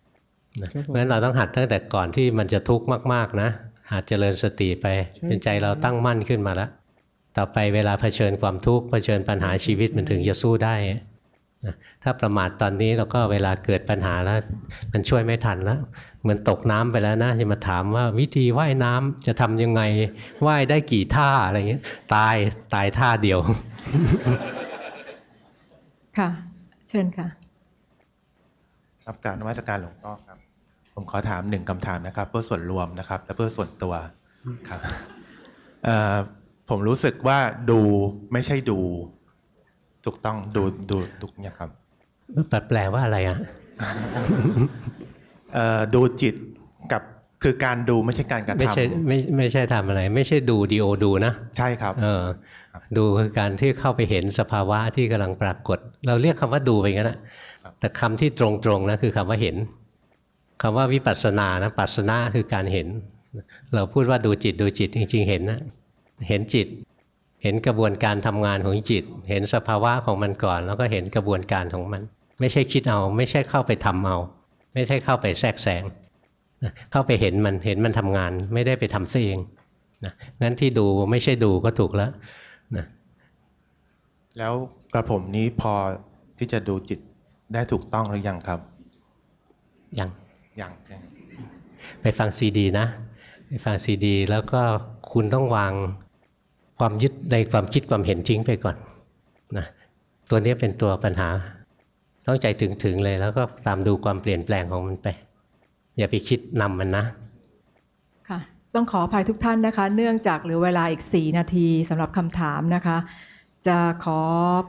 ำนะเพราะฉะนั้นเราต้องหัดตั้งแต่ก่อนที่มันจะทุกข์มากๆนะหัดเจริญสติไปเป็นใจเราตั้งมั่นขึ้นมาแล้วต่อไปเวลาเผชิญความทุกข์เผชิญปัญหาชีวิตมันถึงจะสู้ได้ ถ้าประมาทตอนนี้เราก็เวลาเกิดปัญหาแล้วมันช่วยไม่ทันแล้วเหมือนตกน้ำไปแล้วนะจะมาถามว่าวิธีว่ายน้ำจะทำยังไงว่ายได้กี่ท่าอะไรเงี้ย ตายตายท่าเดียว ค่ะ เชิญค่ะครับการนวัตการหลวงพ่อครับ ผมขอถามหนึ่งคำถามนะครับ เพื่อส่วนรวมนะครับ และเพื่อส่วนตัวครับเอ่อผมรู้สึกว่าดูไม่ใช่ดู ถูกต้องดูดูถูกเนี่ยครับแปลว่าอะไรอะเอ่อดูจิตกับคือการดูไม่ใช่การกระทำไม่ใช่ไม่ไม่ใช่ทำอะไร ไม่ใช่ดูดีโอดูนะ ใช่ครับ เออ ดูคือการที่เข้าไปเห็นสภาวะที่กำลังปรากฏ เราเรียกคำว่าดูไปงั้นนะแต่คำที่ตรงๆนะคือคำว่าเห็นคำว่าวิปัสสนานะปัสสนาคือการเห็น เราพูดว่าดูจิตดูจิตจริงๆเห็นนะเห็นจิต เห็นกระบวนการทำงานของจิต เห็นสภาวะของมันก่อน แล้วก็เห็นกระบวนการของมัน ไม่ใช่คิดเอา ไม่ใช่เข้าไปทำเอา ไม่ใช่เข้าไปแทรกแซงนะเข้าไปเห็นมันเห็นมันทำงาน ไม่ได้ไปทำซะเองนะงั้นที่ดูไม่ใช่ดูก็ถูกแล้วนะแล้วกระผมนี้พอที่จะดูจิตได้ถูกต้องหรือยังครับ ยังยังใช่ไหมไปฟังซีดีนะ ไปฟังซีดี แล้วก็คุณต้องวาง ความยึดในความคิดความเห็นทิ้งไปก่อนนะตัวนี้เป็นตัวปัญหา ต้องใจถึงๆเลยแล้วก็ตามดูความเปลี่ยนแปลงของมันไป อย่าไปคิดนำมันนะ ค่ะ ต้องขออภัยทุกท่านนะคะ เนื่องจากเหลือเวลาอีก 4 นาทีสำหรับคำถามนะคะจะขอ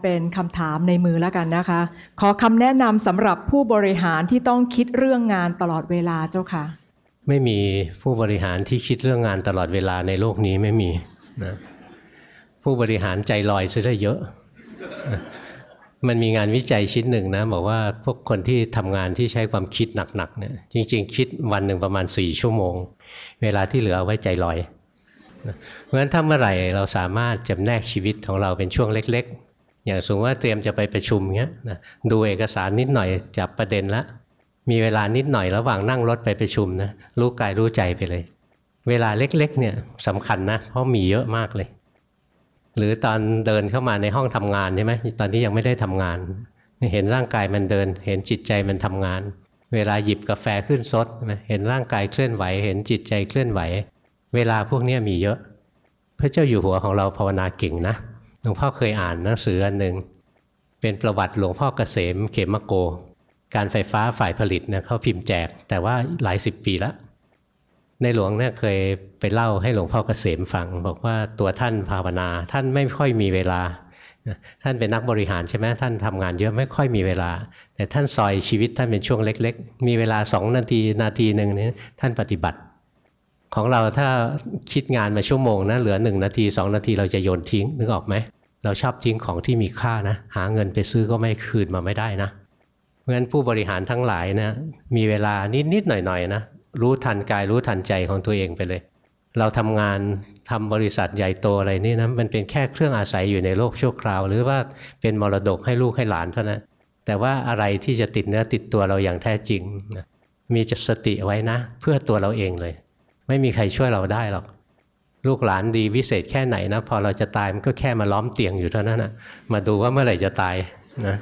เป็นคำถามในมือแล้วกันนะคะ ขอคำแนะนำสำหรับผู้บริหารที่ต้องคิดเรื่องงานตลอดเวลาเจ้าค่ะ ไม่มีผู้บริหารที่คิดเรื่องงานตลอดเวลาในโลกนี้ไม่มีนะ ผู้บริหารใจลอยซะได้เยอะ มันมีงานวิจัยชิ้นหนึ่งนะบอกว่าพวกคนที่ทำงานที่ใช้ความคิดหนักๆเนี่ยจริง ๆ คิดวันหนึ่งประมาณ4ชั่วโมง เวลาที่เหลืออไว้ใจลอย เพราะฉะนั้นถ้าเมื่อไหร่เราสามารถจำแนกชีวิตของเราเป็นช่วงเล็ก ๆ อย่างสมมติว่าเตรียมจะไปประชุมเงี้ยนะดูเอกสารนิดหน่อยจับประเด็นละมีเวลานิดหน่อยระหว่างนั่งรถไปประชุมนะรู้กายรู้ใจไปเลย เวลาเล็กๆเนี่ยสำคัญนะเพราะมีเยอะมากเลย หรือตอนเดินเข้ามาในห้องทำงานใช่ไหมตอนที่ยังไม่ได้ทำงาน เห็นร่างกายมันเดิน เห็นจิตใจมันทำงาน เวลาหยิบกาแฟขึ้นซดเห็นร่างกายเคลื่อนไหว เห็นจิตใจเคลื่อนไหว เวลาพวกนี้มีเยอะ พระเจ้าอยู่หัวของเราภาวนาเก่งนะหลวงพ่อเคยอ่านหนังสืออันหนึ่งเป็นประวัติหลวงพ่อเกษมเขมโก การไฟฟ้าฝ่ายผลิตเนี่ยเขาพิมพ์แจก แต่ว่าหลายสิบปีแล้ว ในหลวงเนี่ยเคยไปเล่าให้หลวงพ่อเกษมฟัง บอกว่าตัวท่านภาวนา ท่านไม่ค่อยมีเวลา ท่านเป็นนักบริหารใช่ไหมท่านทำงานเยอะไม่ค่อยมีเวลา แต่ท่านซอยชีวิตท่านเป็นช่วงเล็ก ๆ มีเวลาสองนาทีนาทีหนึ่งนี้ท่านปฏิบัติ ของเราถ้าคิดงานมาชั่วโมงนะเหลือหนึ่งนาทีสองนาทีเราจะโยนทิ้งนึกออกไหมเราชอบทิ้งของที่มีค่านะ หาเงินไปซื้อก็ไม่คืนมาไม่ได้นะเพราะฉะนั้นผู้บริหารทั้งหลายนะมีเวลานิดๆหน่อยๆนะ รู้ทันกายรู้ทันใจของตัวเองไปเลย เราทำงานทำบริษัทใหญ่โตอะไรนี่นะมันเป็นแค่เครื่องอาศัยอยู่ในโลกชั่วคราว หรือว่าเป็นมรดกให้ลูกให้หลานเท่านั้นแต่ว่าอะไรที่จะติดเนื้อติดตัวเราอย่างแท้จริงนะมีจสติไว้นะ เพื่อตัวเราเองเลย ไม่มีใครช่วยเราได้หรอกลูกหลานดีวิเศษแค่ไหนนะ พอเราจะตายมันก็แค่มาล้อมเตียงอยู่เท่านั้นนะมาดูว่าเมื่อไหร่จะตายนะ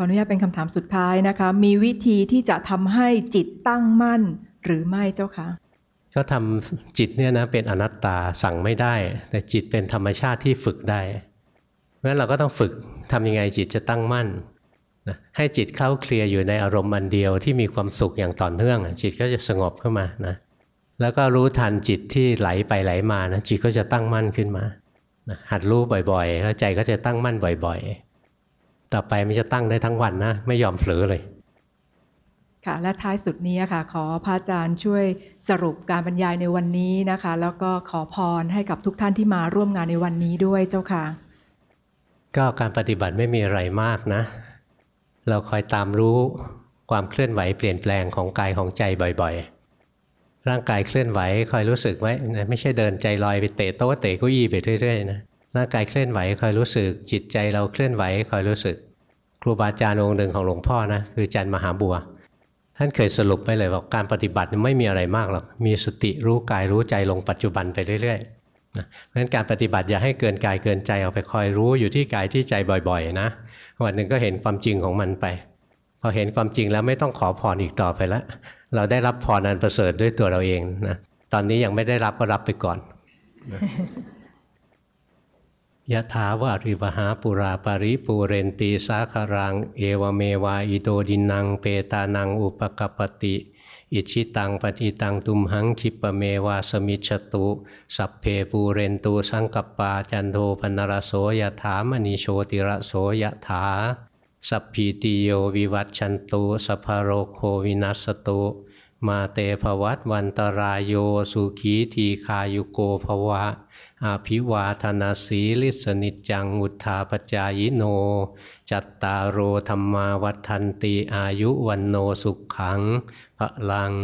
ออนุญาตเป็นคำถามสุดท้ายนะคะ มีวิธีที่จะทำให้จิตตั้งมั่นหรือไม่เจ้าคะก็ทำจิตเนี่ยนะเป็นอนัตตาสั่งไม่ได้ แต่จิตเป็นธรรมชาติที่ฝึกได้เพราะฉะนั้นเราก็ต้องฝึกทำยังไงจิตจะตั้งมั่นนะให้จิตเข้าเคลียร์อยู่ในอารมณ์อันเดียวที่มีความสุขอย่างต่อเนื่อง จิตก็จะสงบเข้ามานะแล้วก็รู้ทันจิตที่ไหลไปไหลมานะจิตก็จะตั้งมั่นขึ้นมานะหัดรู้บ่อยๆ แล้วใจก็จะตั้งมั่นบ่อย ๆ ต่อไปมันจะตั้งได้ทั้งวันนะ ไม่ยอมเผลอเลย ค่ะ และท้ายสุดนี้ค่ะ ขอพระอาจารย์ช่วยสรุปการบรรยายในวันนี้นะคะ แล้วก็ขอพรให้กับทุกท่านที่มาร่วมงานในวันนี้ด้วยเจ้าค่ะ ก็การปฏิบัติไม่มีอะไรมากนะ เราคอยตามรู้ความเคลื่อนไหวเปลี่ยนแปลงของกายของใจบ่อย ๆ ร่างกายเคลื่อนไหวคอยรู้สึกไว้นะไม่ใช่เดินใจลอยไปเตะโต๊ะเตะเก้าอี้ไปเรื่อยๆนะ ร่างกายเคลื่อนไหวคอยรู้สึก จิตใจเราเคลื่อนไหวคอยรู้สึก ครูบาอาจารย์องค์หนึ่งของหลวงพ่อนะคืออาจารย์มหาบัว ท่านเคยสรุปไปเลยว่าการปฏิบัติไม่มีอะไรมากหรอกมีสติรู้กายรู้ใจลงปัจจุบันไปเรื่อยๆนะเพราะฉะนั้นการปฏิบัติอย่าให้เกินกายเกินใจเอาไปคอยรู้อยู่ที่กายที่ใจบ่อยๆนะวันหนึ่งก็เห็นความจริงของมันไป พอเห็นความจริงแล้วไม่ต้องขอพรอีกต่อไปแล้วเราได้รับพรอันประเสริฐด้วยตัวเราเองนะตอนนี้ยังไม่ได้รับก็รับไปก่อน ยะถาวาริวหาปุราปาริปูเรนตีสาคารัง เอวเมวาอิโตดินัง เปตานังอุปกปปติ อิชิตังปฏิตังตุมหังคิปะเมวาสมิฉตุ สัพเพปูเรนตูสังกปาจันโทปนรโสยถามณีโชติระโสยถา สัพพีติโยวิวัตชันตุสัพพโรโควินัสตุมาเตภวัตวันตรายโยสุขีทีคายุโกภวะ อาภิวาธนาสีลิสนิจังอุทธาปจายโน จัตตารโอธรรมาวัฏันตีอายุวันโนสุขขังพระลัง